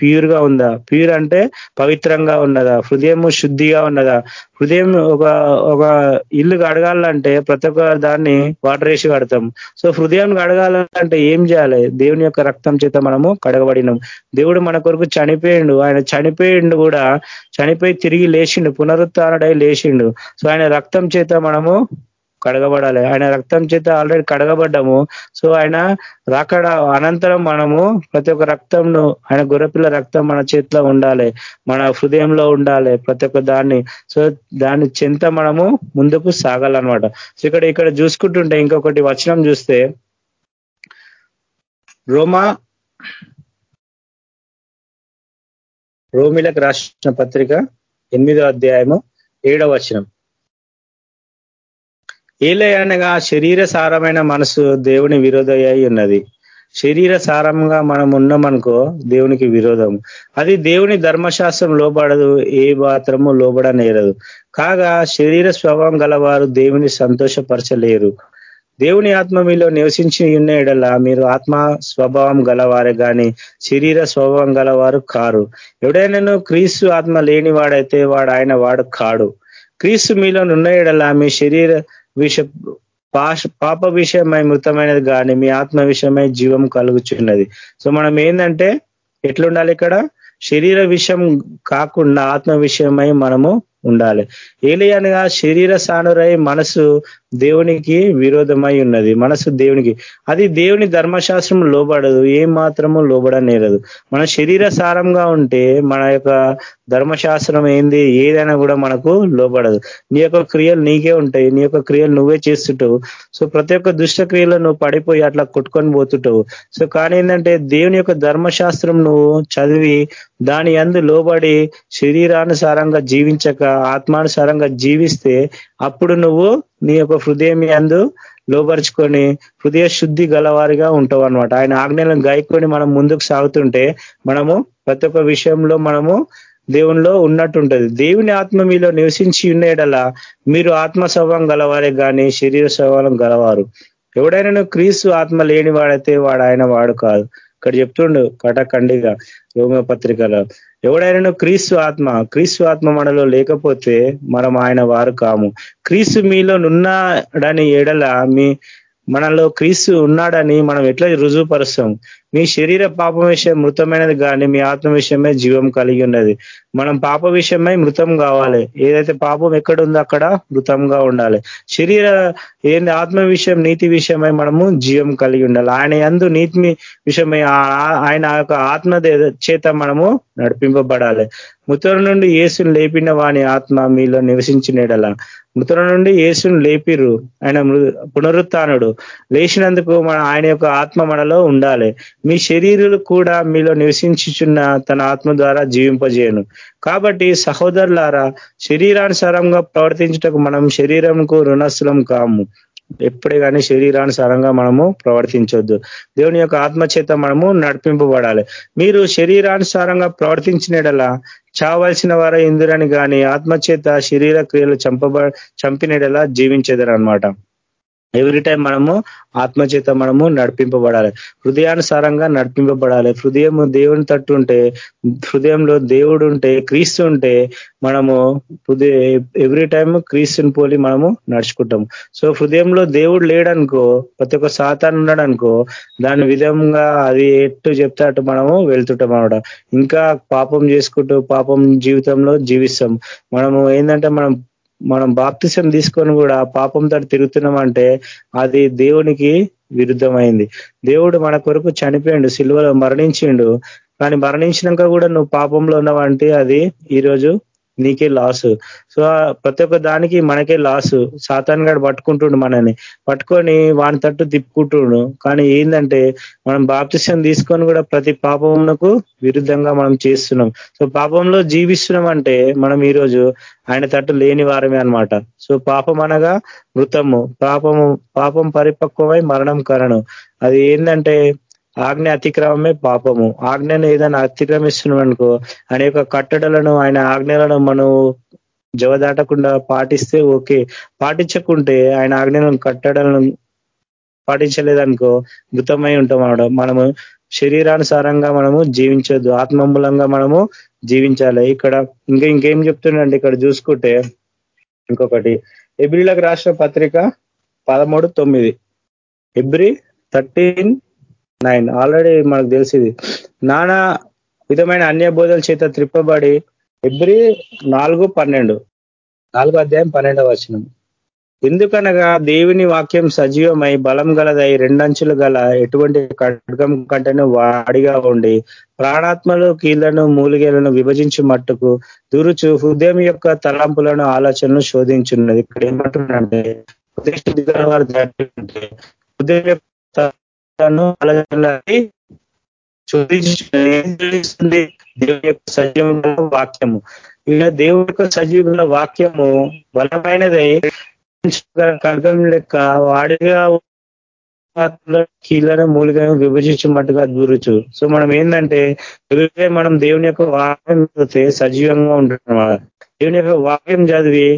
ప్యూర్గా ఉందా? ప్యూర్ అంటే పవిత్రంగా ఉన్నదా? హృదయం శుద్ధిగా ఉన్నదా? హృదయం ఒక ఒక ఇల్లు కడగాలంటే ప్రతి ఒక్క దాన్ని వాటర్ వేసి కడతాం. సో హృదయం కడగాలంటే ఏం చేయాలి? దేవుని యొక్క రక్తం చేత మనము కడగబడినాం. దేవుడు మన కొరకు చనిపోయిండు. ఆయన చనిపోయిండు కూడా చనిపోయి తిరిగి లేచిండు. పునరుత్డై లేచిండు. సో ఆయన రక్తం చేత మనము కడగబడాలి. ఆయన రక్తం చేత ఆల్రెడీ కడగబడ్డాము. సో ఆయన రాకడ అనంతరం మనము ప్రతి ఒక్క రక్తంను ఆయన గొర్రెపిల్ల రక్తం మన చేతిలో ఉండాలి. మన హృదయంలో ఉండాలి ప్రతి ఒక్క దాన్ని. సో దాని చెంత మనము ముందుకు సాగాలన్నమాట. సో ఇక్కడ ఇక్కడ చూసుకుంటుంటే ఇంకొకటి వచనం చూస్తే రోమా రోమిలకు రాసిన పత్రిక ఎనిమిదో అధ్యాయము ఏడవ వచనం. ఏలే అనగా శరీర సారమైన మనసు దేవుని విరోధయ్యాయి ఉన్నది. శరీర సారంగా మనం ఉన్నామనుకో దేవునికి విరోధం. అది దేవుని ధర్మశాస్త్రం లోబడదు ఏ మాత్రము లోబడనేరదు. కాగా శరీర స్వభావం గలవారు దేవుని సంతోషపరచలేరు. దేవుని ఆత్మ మీలో నివసించి ఉన్న ఎడల మీరు ఆత్మ స్వభావం గలవారే కానీ శరీర స్వభావం గలవారు కారు. ఎవడైనాను క్రీస్తు ఆత్మ లేని వాడైతే వాడు ఆయన వాడు కాడు. క్రీస్తు మీలో ఉన్న ఎడల మీ శరీర విష పాప విషయమై మృతమైనది కానీ మీ ఆత్మ విషయమై జీవం కలుగుచున్నది. సో మనం ఏంటంటే ఎట్లుండాలి ఇక్కడ? శరీర విషయం కాకుండా ఆత్మ విషయమై మనము ఉండాలి. ఏలి అనగా శరీర సానురై మనసు దేవునికి విరోధమై ఉన్నది. మనసు దేవునికి. అది దేవుని ధర్మశాస్త్రం లోబడదు. ఏ మాత్రము లోబడనేరదు మన శరీర సారంగా ఉంటే మన యొక్క ధర్మశాస్త్రం ఏంది? ఏదైనా కూడా మనకు లోబడదు. నీ యొక్క క్రియలు నీకే ఉంటాయి. నీ యొక్క క్రియలు నువ్వే చేస్తుంటావు. సో ప్రతి ఒక్క దుష్టక్రియలో నువ్వు పడిపోయి అట్లా కొట్టుకొని పోతుంటావు. సో కానీ ఏంటంటే దేవుని యొక్క ధర్మశాస్త్రం నువ్వు చదివి దాని అందు లోబడి శరీరానుసారంగా జీవించక ఆత్మానుసారంగా జీవిస్తే అప్పుడు నువ్వు నీ యొక్క హృదయం అందు లోపరుచుకొని హృదయ శుద్ధి గలవారిగా ఉంటావు అనమాట ఆయన ఆజ్ఞలను గాయకొని మనం ముందుకు సాగుతుంటే మనము ప్రతి ఒక్క విషయంలో మనము దేవునిలో ఉన్నట్టు ఉంటుంది దేవుని ఆత్మ మీలో నివసించి ఉండేడలా మీరు ఆత్మ స్వభావం గలవారే కానీ శరీర స్వభావం గలవారు. ఎవడైనా క్రీస్తు ఆత్మ లేని వాడైతే వాడు ఆయన వాడు కాదు. ఇక్కడ చెప్తుండు కటకండిగా రోమ పత్రికలో ఎవడైనా క్రీస్తు ఆత్మ క్రీస్తు ఆత్మ మనలో లేకపోతే మనం ఆయన వారు కాము. క్రీస్తు మీలో నున్నాడని ఎడల మీ మనలో క్రీస్తు ఉన్నాడని మనం ఎట్లా రుజువుపరుస్తాం? మీ శరీర పాపం విషయం మృతమైనది కానీ మీ ఆత్మ విషయమే జీవం కలిగి ఉన్నది. మనం పాప విషయమై మృతం కావాలి. ఏదైతే పాపం ఎక్కడుందో అక్కడ మృతంగా ఉండాలి. శరీర ఏంది ఆత్మ విషయం నీతి విషయమై మనము జీవం కలిగి ఉండాలి. ఆయన ఎందు నీతి విషయమై ఆయన యొక్క ఆత్మ చేత మనము నడిపింపబడాలి. మృతుల నుండి ఏసును లేపిన వాని ఆత్మ మీలో నివసించినడల మృతుల నుండి ఏసును లేపిరు. ఆయన పునరుత్నుడు లేచినందుకు మన ఆయన యొక్క ఆత్మ మనలో ఉండాలి. మీ శరీరులు కూడా మీలో నివసించుచున్న తన ఆత్మ ద్వారా జీవింపజేయను. కాబట్టి సహోదరులారా శరీరానుసారంగా ప్రవర్తించటకు మనం శరీరంకు రుణస్థులం కాము. ఎప్పుడే కానీ శరీరానుసారంగా మనము ప్రవర్తించొద్దు. దేవుని యొక్క ఆత్మచేత మనము నడిపింపబడాలి. మీరు శరీరానుసారంగా ప్రవర్తించినడలా చావాల్సిన వారు ఇందురని కానీ ఆత్మచేత శరీర క్రియలు చంపబ చంపినడలా జీవించేదరనమాట ఎవ్రీ టైం మనము ఆత్మచేత మనము నడిపింపబడాలి. హృదయానుసారంగా నడిపింపబడాలి. హృదయం దేవుని తట్టు ఉంటే హృదయంలో దేవుడు ఉంటే క్రీస్తు ఉంటే మనము హృదయ ఎవ్రీ టైం క్రీస్తుని పోలి మనము నడుచుకుంటాం సో హృదయంలో దేవుడు లేడనుకో ప్రతి ఒక్క సాతాన్ని ఉన్నాడనుకో దాని విధంగా అది ఎట్టు చెప్తే అటు మనము వెళ్తుంటాం అనమాట. ఇంకా పాపం చేసుకుంటూ పాపం జీవితంలో జీవిస్తాం. మనము ఏంటంటే మనం మనం బాప్తిసం తీసుకొని కూడా పాపం తోటి తిరుగుతున్నాం అంటే అది దేవునికి విరుద్ధమైంది. దేవుడు మన కొరకు చనిపోయిండు సిల్వలో మరణించిండు. కానీ మరణించినాక కూడా నువ్వు పాపంలో ఉన్నావంటే అది ఈరోజు నీకే లాసు సో ప్రతి ఒక్క దానికి మనకే లాసు సాతాన్ గడు పట్టుకుంటుండు మనని పట్టుకొని వాని తట్టు తిప్పుకుంటుండు. కానీ ఏంటంటే మనం బాప్తిష్టం తీసుకొని కూడా ప్రతి పాపమునకు విరుద్ధంగా మనం చేస్తున్నాం. సో పాపంలో జీవిస్తున్నాం అంటే మనం ఈరోజు ఆయన తట్టు లేని వారమే అనమాట సో పాపం అనగా మృతము. పాపము పాపం పరిపక్వమై మరణం కరణం అది ఏంటంటే ఆజ్ఞ అతిక్రమమే పాపము. ఆజ్ఞను ఏదైనా అతిక్రమిస్తున్నాం అనుకో అనేక కట్టడలను ఆయన ఆజ్ఞలను మనం జవదాటకుండా పాటిస్తే ఓకే. పాటించకుంటే ఆయన ఆజ్ఞలను కట్టడలను పాటించలేదనుకో మృతమై ఉంటాం మనము శరీరానుసారంగా మనము జీవించొద్దు. ఆత్మమూలంగా మనము జీవించాలి. ఇక్కడ ఇంకా ఇంకేం చెప్తుండండి ఇక్కడ చూసుకుంటే ఇంకొకటి. ఎబ్రిలకు రాష్ట్ర పత్రిక పదమూడు తొమ్మిది. ఎబ్రి థర్టీన్ నైన్. ఆల్రెడీ మనకు తెలిసింది నానా విధమైన అన్య బోధల చేత త్రిప్పబడి ఎబ్రి నాలుగు పన్నెండు. నాలుగు అధ్యాయం పన్నెండవ వచనం. ఎందుకనగా దేవుని వాక్యం సజీవమై బలం గలదై రెండంచులు గల ఎటువంటి ఖడ్గం కంటేనూ వాడిగా ఉండి ప్రాణాత్మలు కీళ్ళను మూలిగలను విభజించి మట్టుకు దురుచు హృదయం యొక్క తలంపులను ఆలోచనలు శోధించున్నది. ఇక్కడ ఏమంటుందంటే వారు హృదయం యొక్క ఆలోచనలని దేవుని యొక్క సజీవ వాక్యము. ఇలా దేవుని యొక్క సజీవుల వాక్యము బలమైనదై ఖడ్గం లెక్క వాడిగా కీళ్ళను మూలిగా విభజించమట్టుగా గురుచు సో మనం ఏంటంటే మనం దేవుని యొక్క వాక్యం చదివితే సజీవంగా ఉంటున్నాం దేవుని యొక్క వాక్యం చదివి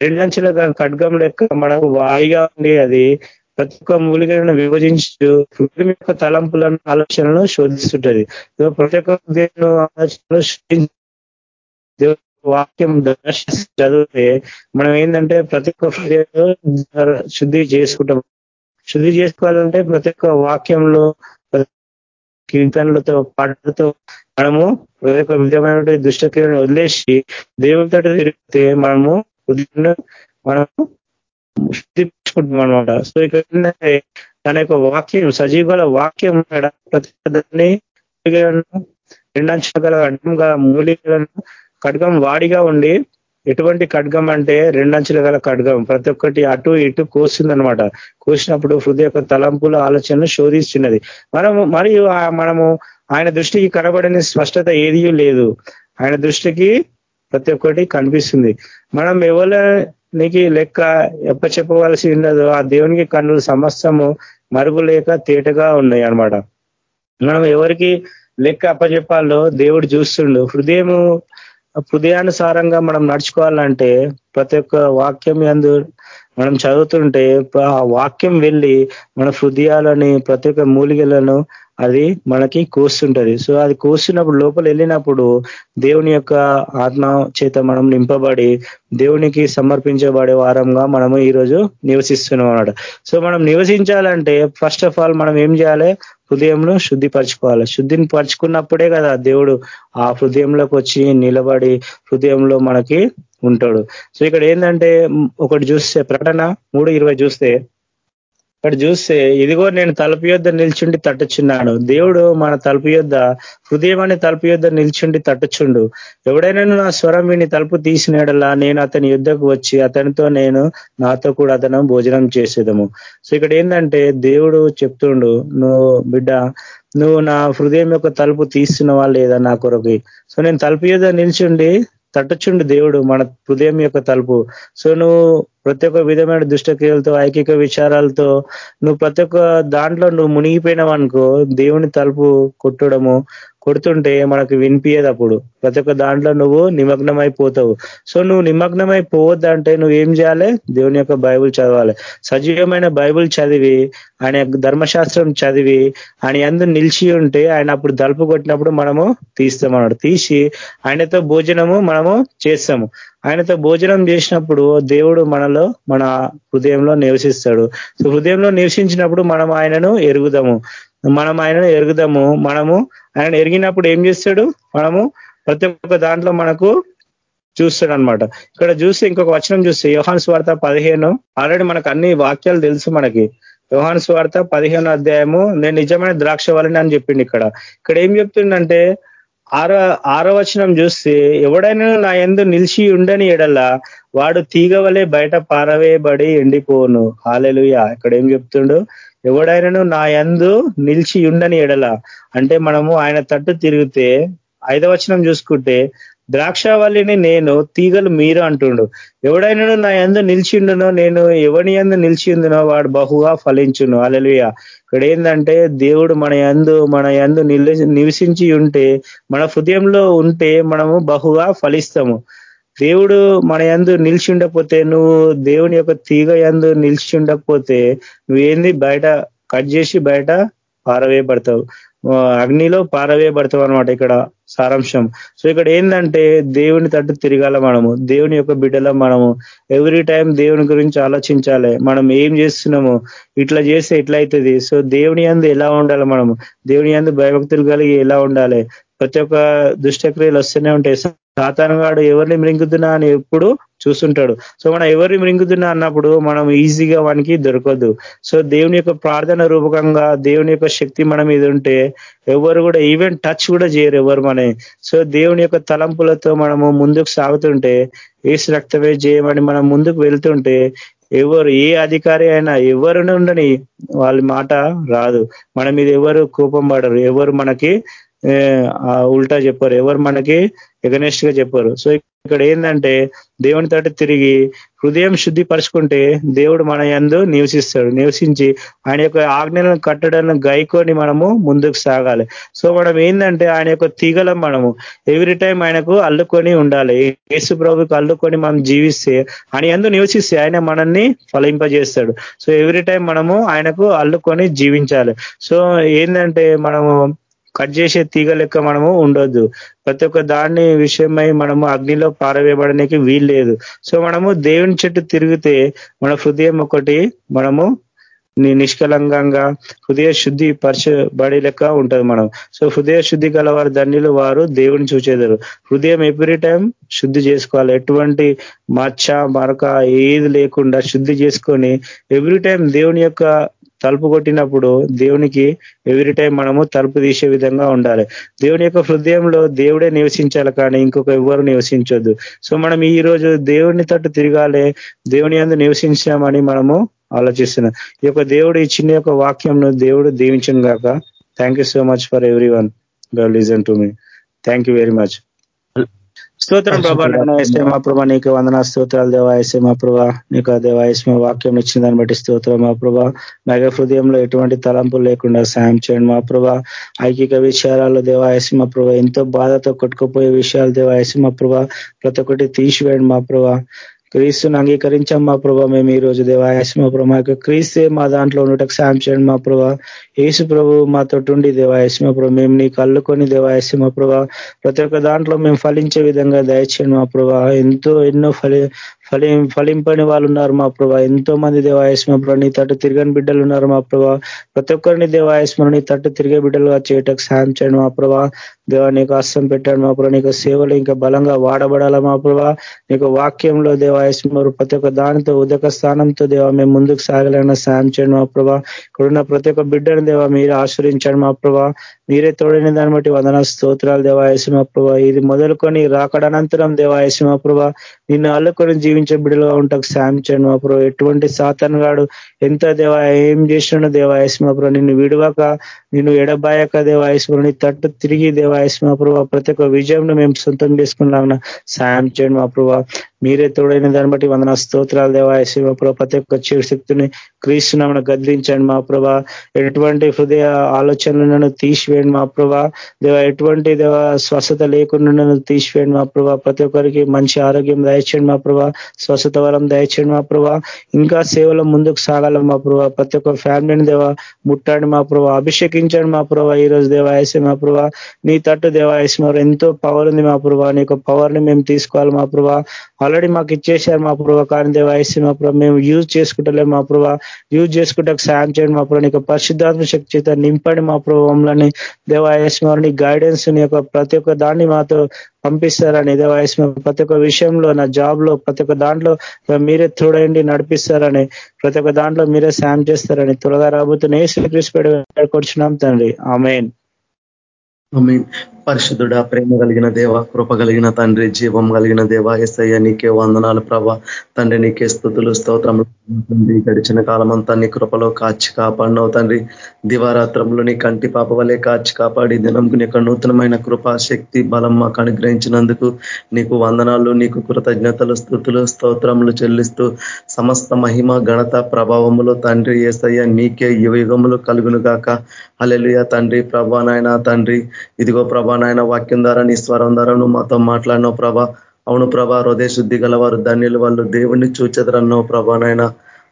రెండంచెల ఖడ్గం లెక్క మనకు వాయిగా ఉండి అది ప్రతి ఒక్క మూలికలను విభజించు యొక్క తలంపులను ఆలోచనలను శోధిస్తుంటది. ప్రతి ఒక్క ఆలోచనలు వాక్యం చదివితే మనం ఏంటంటే ప్రతి ఒక్క శుద్ధి చేసుకుంటాం. శుద్ధి చేసుకోవాలంటే ప్రతి ఒక్క వాక్యంలో కీర్తనలతో పాటలతో మనము ప్రతి ఒక్క విధమైన దుష్టక్రియను వదిలేసి దేవుడితో తిరిగితే మనము మనము శుద్ధించుకుంటాం అనమాట సో ఇక్కడ తన యొక్క వాక్యం సజీవుల వాక్యం ప్రతి దాన్ని రెండంచుల గల అడ్డంగా మూలికలను ఖడ్గం వాడిగా ఉండి ఎటువంటి ఖడ్గం అంటే రెండంచుల గల ఖడ్గం. ప్రతి ఒక్కటి అటు ఇటు కోసిందనమాట కోసినప్పుడు హృదయ తలంపుల ఆలోచనలు శోధిస్తున్నది. మనము మరియు మనము ఆయన దృష్టికి కనబడని స్పష్టత ఏదీ లేదు. ఆయన దృష్టికి ప్రతి ఒక్కటి కనిపిస్తుంది. మనం నీకు లెక్క ఎప్ప చెప్పవలసి ఉండదు ఆ దేవునికి కన్నులు సమస్తము మరుగు లేక తేటగా ఉన్నాయి అనమాట మనం ఎవరికి లెక్క అప్పచెప్పాలో దేవుడు చూస్తుండు. హృదయము హృదయానుసారంగా మనం నడుచుకోవాలంటే ప్రతి ఒక్క వాక్యం ఎందు మనం చదువుతుంటే ఆ వాక్యం వెళ్ళి మన హృదయాలని ప్రతి ఒక్క మూలికలను అది మనకి కూస్తుంటది. సో అది కూస్తున్నప్పుడు లోపల వెళ్ళినప్పుడు దేవుని యొక్క ఆత్మ చేత మనం నింపబడి దేవునికి సమర్పించబడే వారంగా మనము ఈరోజు నివసిస్తున్నాం అన్నమాట. సో మనం నివసించాలంటే ఫస్ట్ ఆఫ్ ఆల్ మనం ఏం చేయాలి? హృదయంలో శుద్ధిపరచుకోవాలి శుద్ధిని పరుచుకున్నప్పుడే కదా దేవుడు ఆ హృదయంలోకి వచ్చి నిలబడి హృదయంలో మనకి ఉంటాడు. సో ఇక్కడ ఏంటంటే ఒకటి చూస్తే ప్రకటన మూడు ఇరవై చూస్తే ఇక్కడ చూస్తే ఇదిగో నేను తలుపు యొద్ద నిల్చుండి తట్టుచున్నాను. దేవుడు మన తలుపు యొద్ద హృదయం తలుపు యొద్ద నిల్చుండి తట్టుచుండు. ఎవడైనా నా స్వరం విని తలుపు తీసినడలా నేను అతని యుద్ధకు వచ్చి అతనితో నేను నాతో కూడా అతను భోజనం చేసేదము. సో ఇక్కడ ఏంటంటే దేవుడు చెప్తుండు నువ్వు బిడ్డ నువ్వు నా హృదయం యొక్క తలుపు తీస్తున్నావా లేదా నా కొరకి? సో నేను తలుపు యొద్ద నిల్చుండి తట్టుచుండు దేవుడు మన హృదయం యొక్క తలుపు. సో నువ్వు ప్రతి ఒక్క విధమైన దుష్టక్రియలతో ఐకిక విచారాలతో నువ్వు ప్రతి ఒక్క దాంట్లో నువ్వు మునిగిపోయినావు అనుకో దేవుని తలుపు కొట్టడము కొడుతుంటే మనకు వినిపించదు అప్పుడు ప్రతి ఒక్క దాంట్లో నువ్వు నిమగ్నమైపోతావు. సో నువ్వు నిమగ్నమైపోవద్దంటే నువ్వు ఏం చేయాలి? దేవుని యొక్క బైబుల్ చదవాలి. సజీవమైన బైబుల్ చదివి ఆయన ధర్మశాస్త్రం చదివి ఆయన ఎందు నిలిచి ఉంటే ఆయన అప్పుడు తలుపు కొట్టినప్పుడు మనము తీస్తాం అన్నాడు. తీసి ఆయనతో భోజనము మనము చేస్తాము. ఆయనతో భోజనం చేసినప్పుడు దేవుడు మనలో మన హృదయంలో నివసిస్తాడు. సో హృదయంలో నివసించినప్పుడు మనం ఆయనను ఎరుగుదాము. మనం ఆయనను ఎరుగుదాము. మనము ఆయన ఎరిగినప్పుడు ఏం చేస్తాడు? మనము ప్రతి ఒక్క దాంట్లో మనకు చూస్తాడు అనమాట ఇక్కడ చూస్తే ఇంకొక వచనం చూస్తే యోహాన్ స్వార్థ పదిహేను. ఆల్రెడీ మనకు అన్ని వాక్యాలు తెలుసు మనకి. యోహాన్ స్వార్థ పదిహేను అధ్యాయము నేను నిజమైన ద్రాక్ష వలని అని చెప్పిండి ఇక్కడ. ఇక్కడ ఏం చెప్తుండంటే ఆరో ఆరో వచనం చూస్తే ఎవడైనా నా ఎందు నిలిచి ఉండని ఎడల వాడు తీగవలే బయట పారవేయబడి ఎండిపోను. హాలెలుయ. ఇక్కడ ఏం చెప్తుండు? ఎవడైనాను నా ఎందు నిలిచి ఉండని ఎడల. అంటే మనము ఆయన తట్టు తిరిగితే ఐదవచనం చూసుకుంటే ద్రాక్షవల్లిని నేను తీగలు మీరు అంటుండు. ఎవడైనా నా ఎందు నిలిచిండునో నేను ఎవని ఎందు నిలిచిందునో వాడు బహుగా ఫలించును. అలలుయ ఇక్కడ ఏంటంటే దేవుడు మన ఎందు మన ఎందు నివసించి ఉంటే మన హృదయంలో ఉంటే మనము బహుగా ఫలిస్తాము. దేవుడు మన ఎందు నిలిచి ఉండకపోతే నువ్వు దేవుని యొక్క తీగ ఎందు నిలిచి ఉండకపోతే నువ్వేంది బయట కట్ చేసి బయట పారవేయబడతావు. అగ్నిలో పారవేయబడతాం అనమాట ఇక్కడ సారాంశం. సో ఇక్కడ ఏంటంటే దేవుని తట్టు తిరగాల మనము దేవుని యొక్క బిడ్డల మనము. ఎవ్రీ టైం దేవుని గురించి ఆలోచించాలి. మనం ఏం చేస్తున్నాము ఇట్లా చేస్తే ఎట్లా అవుతుంది సో దేవుని అందు ఎలా ఉండాలి మనము? దేవుని అందు భయభక్తులు కలిగి ఎలా ఉండాలి? ప్రతి ఒక్క దుష్టక్రియలు వస్తూనే ఉంటాయి. సాతానగాడు ఎవరిని మృంగుతున్నా అని ఎప్పుడు చూస్తుంటాడు. సో మనం ఎవరిని మృంగుతున్నా అన్నప్పుడు మనం ఈజీగా వానికి దొరకదు. సో దేవుని యొక్క ప్రార్థన రూపకంగా దేవుని యొక్క శక్తి మన మీద ఉంటే ఎవరు కూడా ఈవెన్ టచ్ కూడా చేయరు ఎవరు మన సో దేవుని యొక్క తలంపులతో మనము ముందుకు సాగుతుంటే ఏసు రక్తమే చేయమని మనం ముందుకు వెళ్తుంటే ఎవరు ఏ అధికారి అయినా ఎవరు ఉండని వాళ్ళ మాట రాదు. మన మీద ఎవరు కోపం పడరు. ఎవరు మనకి ఉల్టా చెప్పారు. ఎవరు మనకి ఎగనెస్ట్గా చెప్పారు. సో ఇక్కడ ఏంటంటే దేవుని తోటి తిరిగి హృదయం శుద్ధి పరుచుకుంటే దేవుడు మన ఎందు నివసిస్తాడు. నివసించి ఆయన యొక్క ఆజ్ఞలను కట్టడాన్ని గైకొని మనము ముందుకు సాగాలి. సో మనం ఏంటంటే ఆయన యొక్క తీగలం మనము ఎవ్రీ టైం ఆయనకు అల్లుకొని ఉండాలి. యేసు ప్రభుకి అల్లుకొని మనం జీవిస్తే ఆయన ఎందు నివసిస్తే ఆయన మనల్ని ఫలింపజేస్తాడు. సో ఎవ్రీ టైం మనము ఆయనకు అల్లుకొని జీవించాలి. సో ఏంటంటే మనము కట్ చేసే తీగ లెక్క మనము ఉండొద్దు. ప్రతి ఒక్క దాన్ని విషయమై మనము అగ్నిలో పారవేయబడడానికి వీల్లేదు. సో మనము దేవుని చెట్టు తిరిగితే మన హృదయం ఒకటి మనము నిష్కలంగా హృదయ శుద్ధి పరచబడి లెక్క ఉంటుంది మనం. సో హృదయ శుద్ధి గల వారి దండిలు వారు దేవుని చూచేదారు. హృదయం ఎవ్రీ టైం శుద్ధి చేసుకోవాలి. ఎటువంటి మచ్చ మరక ఏది లేకుండా శుద్ధి చేసుకొని ఎవ్రీ టైం దేవుని యొక్క తలుపు కొట్టినప్పుడు దేవునికి ఎవ్రీ టైం మనము తలుపు తీసే విధంగా ఉండాలి. దేవుని యొక్క హృదయంలో దేవుడే నివసించాలి కానీ ఇంకొక ఎవరు నివసించొద్దు. సో మనం ఈ రోజు దేవుని తట్టు తిరగాలి దేవుని అందు నివసించామని మనము ఆలోచిస్తున్నాం. ఈ యొక్క దేవుడు ఇచ్చిన యొక్క వాక్యంను దేవుడు దీవించను గాక thank so much for everyone listen to me thank very much స్తోత్రం ప్రభా మా ప్రభా నీకు వందన స్తోత్రాలు దేవాయసే మా ప్రభా. నీకు దేవాయస్మ వాక్యం ఇచ్చిన దాన్ని బట్టి స్తోత్రం మా ప్రభా. మెగ హృదయంలో ఎటువంటి తలంపులు లేకుండా సాయం చేయండి మా ప్రభా. ఐకిక విషయాలలో దేవాయసి మా ప్రభా ఎంతో బాధతో కొట్టుకుపోయే విషయాలు దేవాయసి మా ప్రభా. ప్రతి ఒక్కటి తీసివేయండి మా ప్రభా. క్రీస్తుని అంగీకరించాం మా ప్రభా. మేము ఈ రోజు దేవాయస్ మా ప్రభా క్రీస్తే మా దాంట్లో ఉండటకు సాయం చేయండి మా ప్రభా. యేసు ప్రభు మాతో ఉండి దేవాయస్ ప్రభు. మేము నీకు అల్లుకొని దేవాయస్ ప్రభా. ప్రతి ఒక్క దాంట్లో మేము ఫలించే విధంగా దయచేయండి మా ప్రభా. ఎంతో ఎన్నో ఫలి ఫలి ఫలింపని వాళ్ళు ఉన్నారు మా ప్రభా. ఎంతో మంది దేవాయస్మ ప్రభా. నీ తట్టు తిరగని బిడ్డలు ఉన్నారు మా ప్రభా. ప్రతి ఒక్కరిని దేవాయస్మను నీ తట్టు తిరిగే బిడ్డలుగా చేయటకు సాయం చేయండి మా ప్రభా. దేవా నీకు అస్తం పెట్టాడు మా ప్రభా. నీకు సేవలు ఇంకా బలంగా వాడబడాల మా ప్రభా. నీకు వాక్యంలో దేవాయస్మరు ప్రతి ఒక్క దానితో ఉదక స్థానంతో దేవా మేము ముందుకు సాగలేన సాయం చేయండి మా ప్రభా. ఇక్కడున్న ప్రతి ఒక్క బిడ్డను దేవా మీరు ఆశ్రయించండి మా ప్రభా. మీరే తోడైన దాన్ని బట్టి వందన స్తోత్రాలు దేవాయసింహ ప్రభా. ఇది మొదలుకొని రాకడనంతరం దేవాయసింహ ప్రభా నిన్ను అల్లుకొని జీవించే బిడ్డలుగా ఉంటాకు సాయం చేయండి మా ప్రభా. ఎటువంటి సాతన్ గాడు ఎంత దేవా ఏం చేసినాడు దేవాయసింహ ప్రభా. నిన్ను విడవక నిన్ను ఎడబాయక దేవాయస్మ నీ తట్టు తిరిగి దేవాయస్మ ప్రభా. ప్రతి ఒక్క విజయంను మేము సొంతం చేసుకున్నాం సాయం చేయండి మా ప్రభా. మీరే తోడైన దాన్ని బట్టి వందన స్తోత్రాలు దేవాయసింహ ప్రభా ప్రతి ఒక్క చెడు శక్తిని క్రీస్తునామను గద్దించండి మా ప్రభా ఎటువంటి హృదయ ఆలోచనలను తీసివేయండి మా ప్రభా దేవ ఎటువంటి దేవ స్వస్థత లేకుండా తీసివేయండి మా ప్రభా ప్రతి ఒక్కరికి మంచి ఆరోగ్యం దయచేయండి మా ప్రభా స్వస్థత వరం దయచేయండి మా ప్రభా ఇంకా సేవలో ముందుకు సాగాల మా ప్రభా ప్రతి ఒక్క ఫ్యామిలీని దేవ ముట్టాడి మా ప్రభా అభిషేకించండి మా ప్రభా ఈ రోజు దేవాయసి మా ప్రభా నీ తట్టు దేవాయసి మరి ఎంతో పవర్ ఉంది మా ప్రభా నీ పవర్ని మేము తీసుకోవాలి మా ప్రభా ఆల్రెడీ మాకు ఇచ్చేసారు మా ప్రభా. కానీ దేవాయసి మా ప్రభా మేము యూజ్ చేసుకుంటలేము మా ప్రభా. యూజ్ చేసుకుంటే సాయం చేయండి మా ప్రభా. నీకు పరిశుద్ధాత్మ శక్తి చేత నింపండి మా ప్రభావంలోని దేవాయస్మరణి గైడెన్స్ యొక్క ప్రతి ఒక్క దాన్ని మాతో పంపిస్తారని దేవాయస్మ ప్రతి ఒక్క విషయంలో నా జాబ్లో ప్రతి ఒక్క దాంట్లో మీరే తోడండి నడిపిస్తారని ప్రతి ఒక్క దాంట్లో మీరే సాయం చేస్తారని త్వరగా రాబోతున్న ఏ శ్రీకృష్ణ తండ్రి. ఆమెన్. పరిశుద్ధుడ ప్రేమ కలిగిన దేవ కృప కలిగిన తండ్రి జీవం కలిగిన దేవ ఎస్ఐ నీకే వందనాలు ప్రభ. తండ్రి నీకే స్థుతులు స్తోత్రములు గడిచిన కాలం అంతా నీ కృపలో కాచి కాపాడినవు తండ్రి. దివారాత్రంలో నీ కంటి పాప వలె కాచి కాపాడి దినంకు నీకు నూతనమైన కృపా శక్తి బలం మాకు అనుగ్రహించినందుకు నీకు వందనాలు నీకు కృతజ్ఞతలు స్థుతులు స్తోత్రములు చెల్లిస్తూ సమస్త మహిమ ఘనత ప్రభావములు తండ్రి ఏసయ్య నీకే యువ యుగములు కలుగును గాక అలెలుయ తండ్రి ప్రభానాయన తండ్రి. ఇదిగో ప్రభా ప్రభానాయన వాక్యం ద్వారా నీ స్వరం ద్వారా నువ్వు మాతో మాట్లాడినావు ప్రభా. అవును ప్రభా హృదయ శుద్ధి గలవారు ధన్యులు వాళ్ళు దేవుణ్ణి చూచెదరన్నావు ప్రభానాయన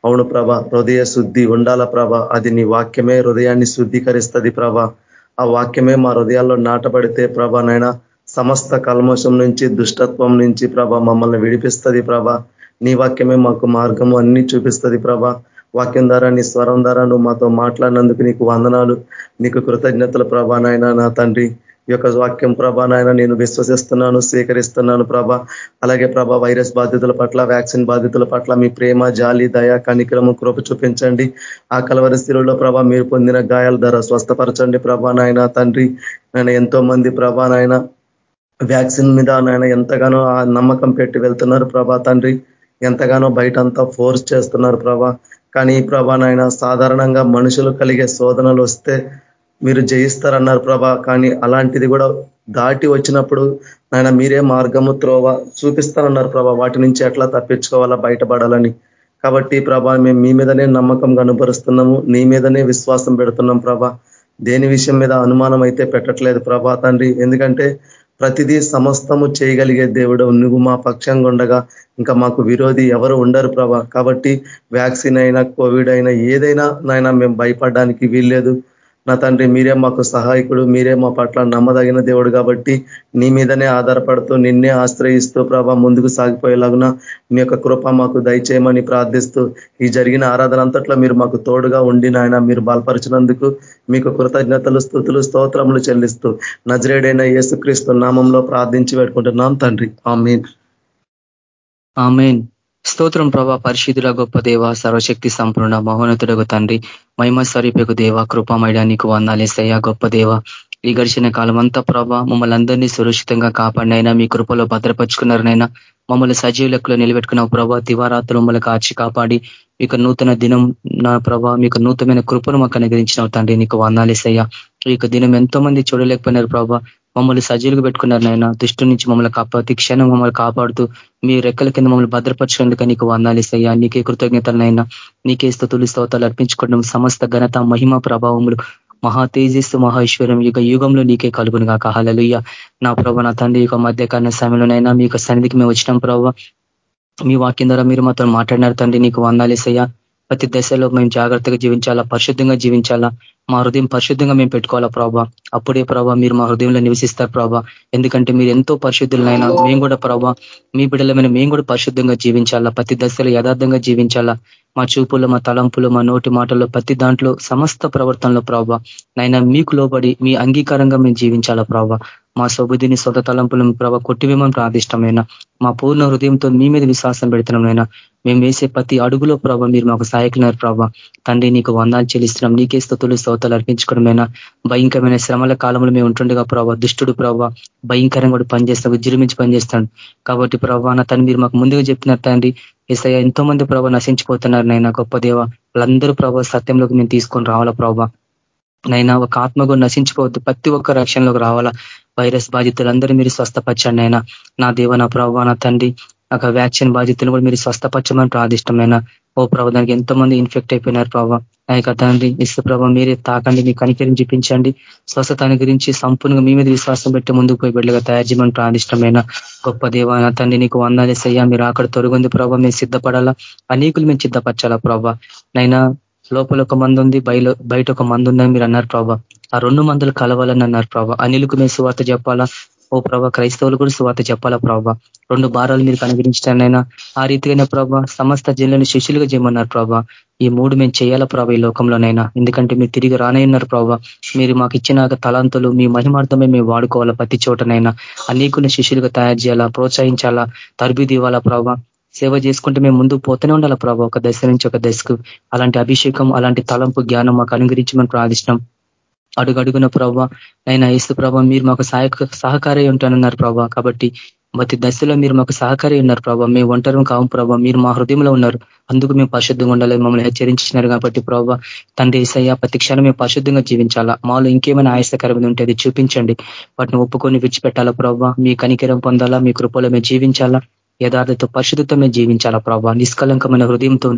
అవును ప్రభ హృదయ శుద్ధి ఉండాల ప్రభ? అది నీ వాక్యమే హృదయాన్ని శుద్ధీకరిస్తుంది ప్రభ. ఆ వాక్యమే మా హృదయాల్లో నాటబడితే ప్రభానైనా సమస్త కల్మోషం నుంచి దుష్టత్వం నుంచి ప్రభ మమ్మల్ని విడిపిస్తుంది ప్రభ. నీ వాక్యమే మాకు మార్గము అన్ని చూపిస్తుంది ప్రభ. వాక్యం ద్వారా నీ స్వరం ద్వారా నువ్వు మాతో మాట్లాడినందుకు నీకు వందనాలు నీకు కృతజ్ఞతలు ప్రభా నాయన నా తండ్రి. ఈ యొక్క వాక్యం ప్రభా నాయన నేను విశ్వసిస్తున్నాను స్వీకరిస్తున్నాను ప్రభా. అలాగే ప్రభా వైరస్ బాధితుల పట్ల వ్యాక్సిన్ బాధితుల పట్ల మీ ప్రేమ జాలి దయ కనికరము కృప చూపించండి. ఆ కలవరి స్థితిలో ప్రభా మీరు పొందిన గాయాల ధర స్వస్థపరచండి ప్రభా నాయన. తండ్రి నేను ఎంతో మంది ప్రభా నాయన వ్యాక్సిన్ మీద నాయన ఎంతగానో ఆ నమ్మకం పెట్టి వెళ్తున్నారు ప్రభా తండ్రి. ఎంతగానో బయట అంతా ఫోర్స్ చేస్తున్నారు ప్రభా. కానీ ప్రభా నాయన సాధారణంగా మనుషులు కలిగే శోధనలు వస్తే మీరు జయిస్తారన్నారు ప్రభా కానీ అలాంటిది కూడా దాటి వచ్చినప్పుడు నాయన మీరే మార్గము త్రోవ చూపిస్తానన్నారు ప్రభా వాటి నుంచి ఎట్లా తప్పించుకోవాలా బయటపడాలని. కాబట్టి ప్రభా మేము మీ మీదనే నమ్మకం కనుపరుస్తున్నాము నీ మీదనే విశ్వాసం పెడుతున్నాం ప్రభా. దేని విషయం మీద అనుమానం అయితే పెట్టట్లేదు ప్రభా తండ్రి. ఎందుకంటే ప్రతిదీ సమస్తము చేయగలిగే దేవుడు నువ్వు మా పక్షంగా ఉండగా ఇంకా మాకు విరోధి ఎవరు ఉండరు ప్రభా. కాబట్టి వ్యాక్సిన్ అయినా కోవిడ్ అయినా ఏదైనా నాయన మేము భయపడడానికి వీల్లేదు. నా తండ్రి మీరే మాకు సహాయకుడు మీరే మా పట్ల నమ్మదగిన దేవుడు కాబట్టి నీ మీదనే ఆధారపడుతూ నిన్నే ఆశ్రయిస్తూ ప్రభా ముందుకు సాగిపోయేలాగున మీ యొక్క కృప మాకు దయచేయమని ప్రార్థిస్తూ ఈ జరిగిన ఆరాధన అంతట్లో మీరు మాకు తోడుగా ఉండి నాయన మీరు బలపరిచినందుకు మీకు కృతజ్ఞతలు స్థుతులు స్తోత్రములు చెల్లిస్తూ నజరేడైన యేసుక్రీస్తు నామంలో ప్రార్థించి పెట్టుకుంటున్నాం తండ్రి. ఆమెన్. ఆమెన్. స్తోత్రం ప్రభా పరిశుద్ధుల గొప్ప దేవ సర్వశక్తి సంపూర్ణ మహోన్నతుడకు తండ్రి మహిమ స్వరూపకు దేవ కృపమయడా నీకు వందాలేసయ్యా గొప్ప దేవ. ఈ గడిచిన కాలం అంతా ప్రభా మమ్మల్ని అందరినీ సురక్షితంగా కాపాడినైనా మీ కృపలో భద్రపరుచుకున్నారనైనా మమ్మల్ని సజీవ లెక్కలో నిలబెట్టుకున్న ప్రభా. దివారాత్రులు మమ్మల్ని కాచి కాపాడి మీకు నూతన దినం నా ప్రభా మీకు నూతనమైన కృపను మాకు అనుగ్రహించిన తండ్రి. నీకు వందాలేసయ్యా ఈ దినం ఎంతో మంది చూడలేకపోయినారు ప్రభా. మమ్మల్ని సజీలుగా పెట్టుకున్నారు నాయన. దుష్టు నుంచి మమ్మల్ని ప్రతి క్షణం మమ్మల్ని కాపాడుతూ మీ రెక్కల కింద మమ్మల్ని భద్రపరచుకునేందుకు నీకు వందాలేసయ్యా నీకే కృతజ్ఞతలనైనా నీకే స్థుతులు స్తోతాలు అర్పించుకోవడం సమస్త ఘనత మహిమ ప్రభావములు మహా తేజస్సు మహేశ్వరం యొక్క యుగంలో నీకే కలుగును కాక హలలుయ్య నా ప్రభ నా తండ్రి యొక్క మధ్యకాల సమయంలోనైనా మీకు సన్నిధికి మేము వచ్చినాం ప్రభావ మీ వాక్యం ద్వారా మీరు మాతో మాట్లాడినారు తండ్రి నీకు వందాలేసయ్యా ప్రతి దశలో మేము జాగ్రత్తగా జీవించాలా? పరిశుద్ధంగా జీవించాలా? మా హృదయం పరిశుద్ధంగా మేము పెట్టుకోవాలా ప్రభావ అప్పుడే ప్రభావ మీరు మా హృదయంలో నివసిస్తారు ప్రభావ ఎందుకంటే మీరు ఎంతో పరిశుద్ధులైనా మేము కూడా ప్రభావ మీ బిడ్డలమైన మేము కూడా పరిశుద్ధంగా జీవించాలా? ప్రతి దశలో యథార్థంగా జీవించాలా? మా చూపులు మా తలంపులు మా నోటి మాటల్లో ప్రతి దాంట్లో సమస్త ప్రవర్తనలో ప్రభావ నైనా మీకు లోబడి మీ అంగీకారంగా మేము జీవించాలా ప్రభావ మా సొబుద్ధిని సొంత తలంపులను ప్రభా కొట్టివేమని ప్రాదిష్టమైన మా పూర్ణ హృదయంతో మీ మీద విశ్వాసం పెడుతున్నాం నాయన. మేము వేసే ప్రతి అడుగులో ప్రభావ మీరు మాకు సహాయకున్నారు ప్రభావ తండ్రి నీకు వందాలు చెల్లిస్తున్నాం. నీకే స్థుతులు స్తోతాలు అర్పించుకోవడమైనా భయంకరమైన శ్రమల కాలంలో మేము ఉంటుండగా ప్రభావ దుష్టుడు ప్రభావ భయంకరంగా కూడా పనిచేస్తాం విజృంభించి పనిచేస్తాడు. కాబట్టి ప్రభావ నా తను మీరు మాకు ముందుగా చెప్పినారు తండ్రి. ఏసయ్య ఎంతో మంది ప్రభావ నశించిపోతున్నారు నైనా గొప్ప దేవ. వాళ్ళందరూ ప్రభావ సత్యంలోకి మేము తీసుకొని రావాలా ప్రభావ నైనా ఒక ఆత్మ కూడా నశించిపోవద్దు. ప్రతి ఒక్క రక్షణలోకి రావాలా. వైరస్ బాధితులందరూ మీరు స్వస్థపరచండి అయినా నా దేవ నా ప్రభావ నా తండ్రి ఒక వ్యాక్సిన్ బాధితులు కూడా మీరు స్వస్థపరచమని ప్రాదిష్టమైన ఓ ప్రభావ దానికి ఎంతో మంది ఇన్ఫెక్ట్ అయిపోయినారు ప్రభావ నా యొక్క తండ్రి ఇసు ప్రభావ మీరే తాకండి మీ కనికరిని చూపించండి స్వస్థతాన్ని గురించి సంపూర్ణంగా మీ మీద విశ్వాసం పెట్టి ముందుకు పోయి బిడ్డగా తయారు చేయమని ప్రాదిష్టమైన గొప్ప దేవాన నా తండ్రి నీకు వందాలేసయ్యా మీరు అక్కడ తొలగింది ప్రభావ మేము సిద్ధపడాలా? అనేకులు మేము సిద్ధపరచాలా ప్రభావ నైనా లోపల ఒక మంది ఉంది బయట బయట ఒక మంది ఉందని మీరు అన్నారు ప్రభావ ఆ రెండు మందులు కలవాలని అన్నారు ప్రభా అనిలకు మేము సువార్త చెప్పాలా? ఓ ప్రభా క్రైస్తవులు కూడా సువార్త చెప్పాలా ప్రభా? రెండు భారాలు మీరు కనుగరించడానైనా ఆ రీతిగానే ప్రభా సమస్త జిల్లని శిష్యులుగా చేయమన్నారు ప్రభా. ఈ మూడు మేము చేయాలా ప్రభా ఈ లోకంలోనైనా? ఎందుకంటే మీరు తిరిగి రానయ్యన్నారు ప్రభా. మీరు మాకు ఇచ్చిన తలాంతులు మీ మహిమార్థమే మేము వాడుకోవాలా ప్రతి చోటనైనా. అనేకుల శిష్యులుగా తయారు చేయాలా ప్రోత్సహించాలా తరబిది ఇవ్వాలా ప్రభా? సేవ చేసుకుంటే మేము ముందుకు పోతూనే ఉండాలి ప్రభావ ఒక దశ నుంచి ఒక దశకు. అలాంటి అభిషేకం అలాంటి తలంపు జ్ఞానం మాకు అనుగ్రహించమని ప్రార్థిష్టం అడుగడుగున ప్రభావ అయినా ఏసు ప్రభావ మీరు మాకు సహాయ సహకారి ఉంటానన్నారు ప్రభావ కాబట్టి ప్రతి దశలో మీరు మాకు సహకారి ఉన్నారు ప్రభావ మేము ఒంటరి కావు ప్రభావ మీరు మా హృదయంలో ఉన్నారు. అందుకు మేము పరిశుద్ధంగా ఉండాలి మమ్మల్ని హెచ్చరించినారు కాబట్టి ప్రభావ తండ్రి ఏసయ్య ప్రతి క్షణం మేము పరిశుద్ధంగా జీవించాలా? మాలో ఇంకేమైనా ఆయాసకరమైన ఉంటే అది చూపించండి. వాటిని ఒప్పుకొని విడిచిపెట్టాలా ప్రభావ మీ కనికరం పొందాలా? మీ కృపలో మేము జీవించాలా? యథార్థతో పరిశుద్ధతో మేము జీవించాలా ప్రభావ నిష్కలంకమైన హృదయంతో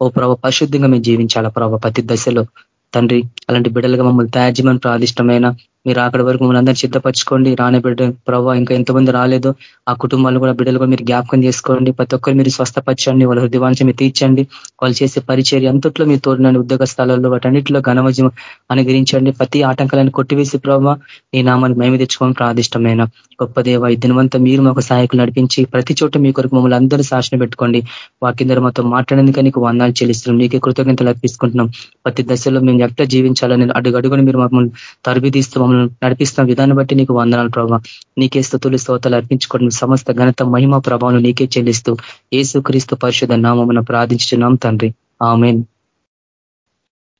ఓ ప్రభావ పరిశుద్ధంగా మేము జీవించాలా ప్రభావ ప్రతి దశలో తండ్రి అలాంటి బిడ్డలుగా మమ్మల్ని తయారు చేయమని ప్రాదిష్టమైన మీరు అక్కడి వరకు మమ్మల్ని అందరినీ సిద్ధపరచుకోండి రాని బిడ్డ ప్రభావ ఇంకా ఎంతమంది రాలేదు. ఆ కుటుంబాలు కూడా బిడ్డలు కూడా మీరు జ్ఞాపకం చేసుకోండి. ప్రతి ఒక్కరు మీరు స్వస్థపరచండి వాళ్ళ హృదయవాంశం మీరు తీర్చండి. వాళ్ళు చేసే పరిచర్య అంతట్లో మీరు తోడినండి ఉద్యోగ స్థలాల్లో వాటన్నిటిలో ఘనవజం అనుగ్రహించండి. ప్రతి ఆటంకాలను కొట్టివేసి ప్రభావ ఈ నామాన్ని మేము తెచ్చుకోవడం ప్రాదిష్టమైన గొప్ప దేవ ఈ దినవంతా మీరు మాకు సహాయకులు నడిపించి ప్రతి చోట మీ కొరకు మమ్మల్ని అందరూ సాక్షణ పెట్టుకోండి. వాకిందరూ మాతో మాట్లాడేందుకు నీకు వందాలు చెల్లిస్తున్నాం. నీకే కృతజ్ఞతలు అర్పిస్తుంటున్నాం ప్రతి దశలో మేము ఎట్లా జీవించాలని అడుగడుగుని మీరు మమ్మల్ని తరబిదిస్తూ మమ్మల్ని నడిపిస్తున్న విధానం బట్టి నీకు వందనాలు ప్రభావ నీకే స్థుతులు స్తోతాలు అర్పించుకోవడం సమస్త ఘనత మహిమ ప్రభావం నీకే చెల్లిస్తూ ఏసు క్రీస్తు పరిషత్ నామమున ప్రార్థించున్నాం తండ్రి. ఆమెన్.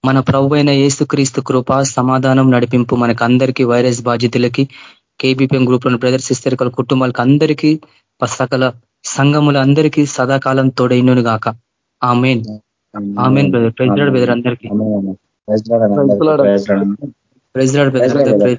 మన ప్రభు అయిన ఏసుక్రీస్తు కృప సమాధానం నడిపింపు మనకు అందరికీ వైరస్ బాధితులకి కేబీపీఎం గ్రూప్లో ప్రదర్శిస్తారు కుటుంబాలకు అందరికీ సకల సంఘములందరికీ సదాకాలం తోడైనను గాక. Amen. Amen. Brother. President brother అందరికీ. President brother.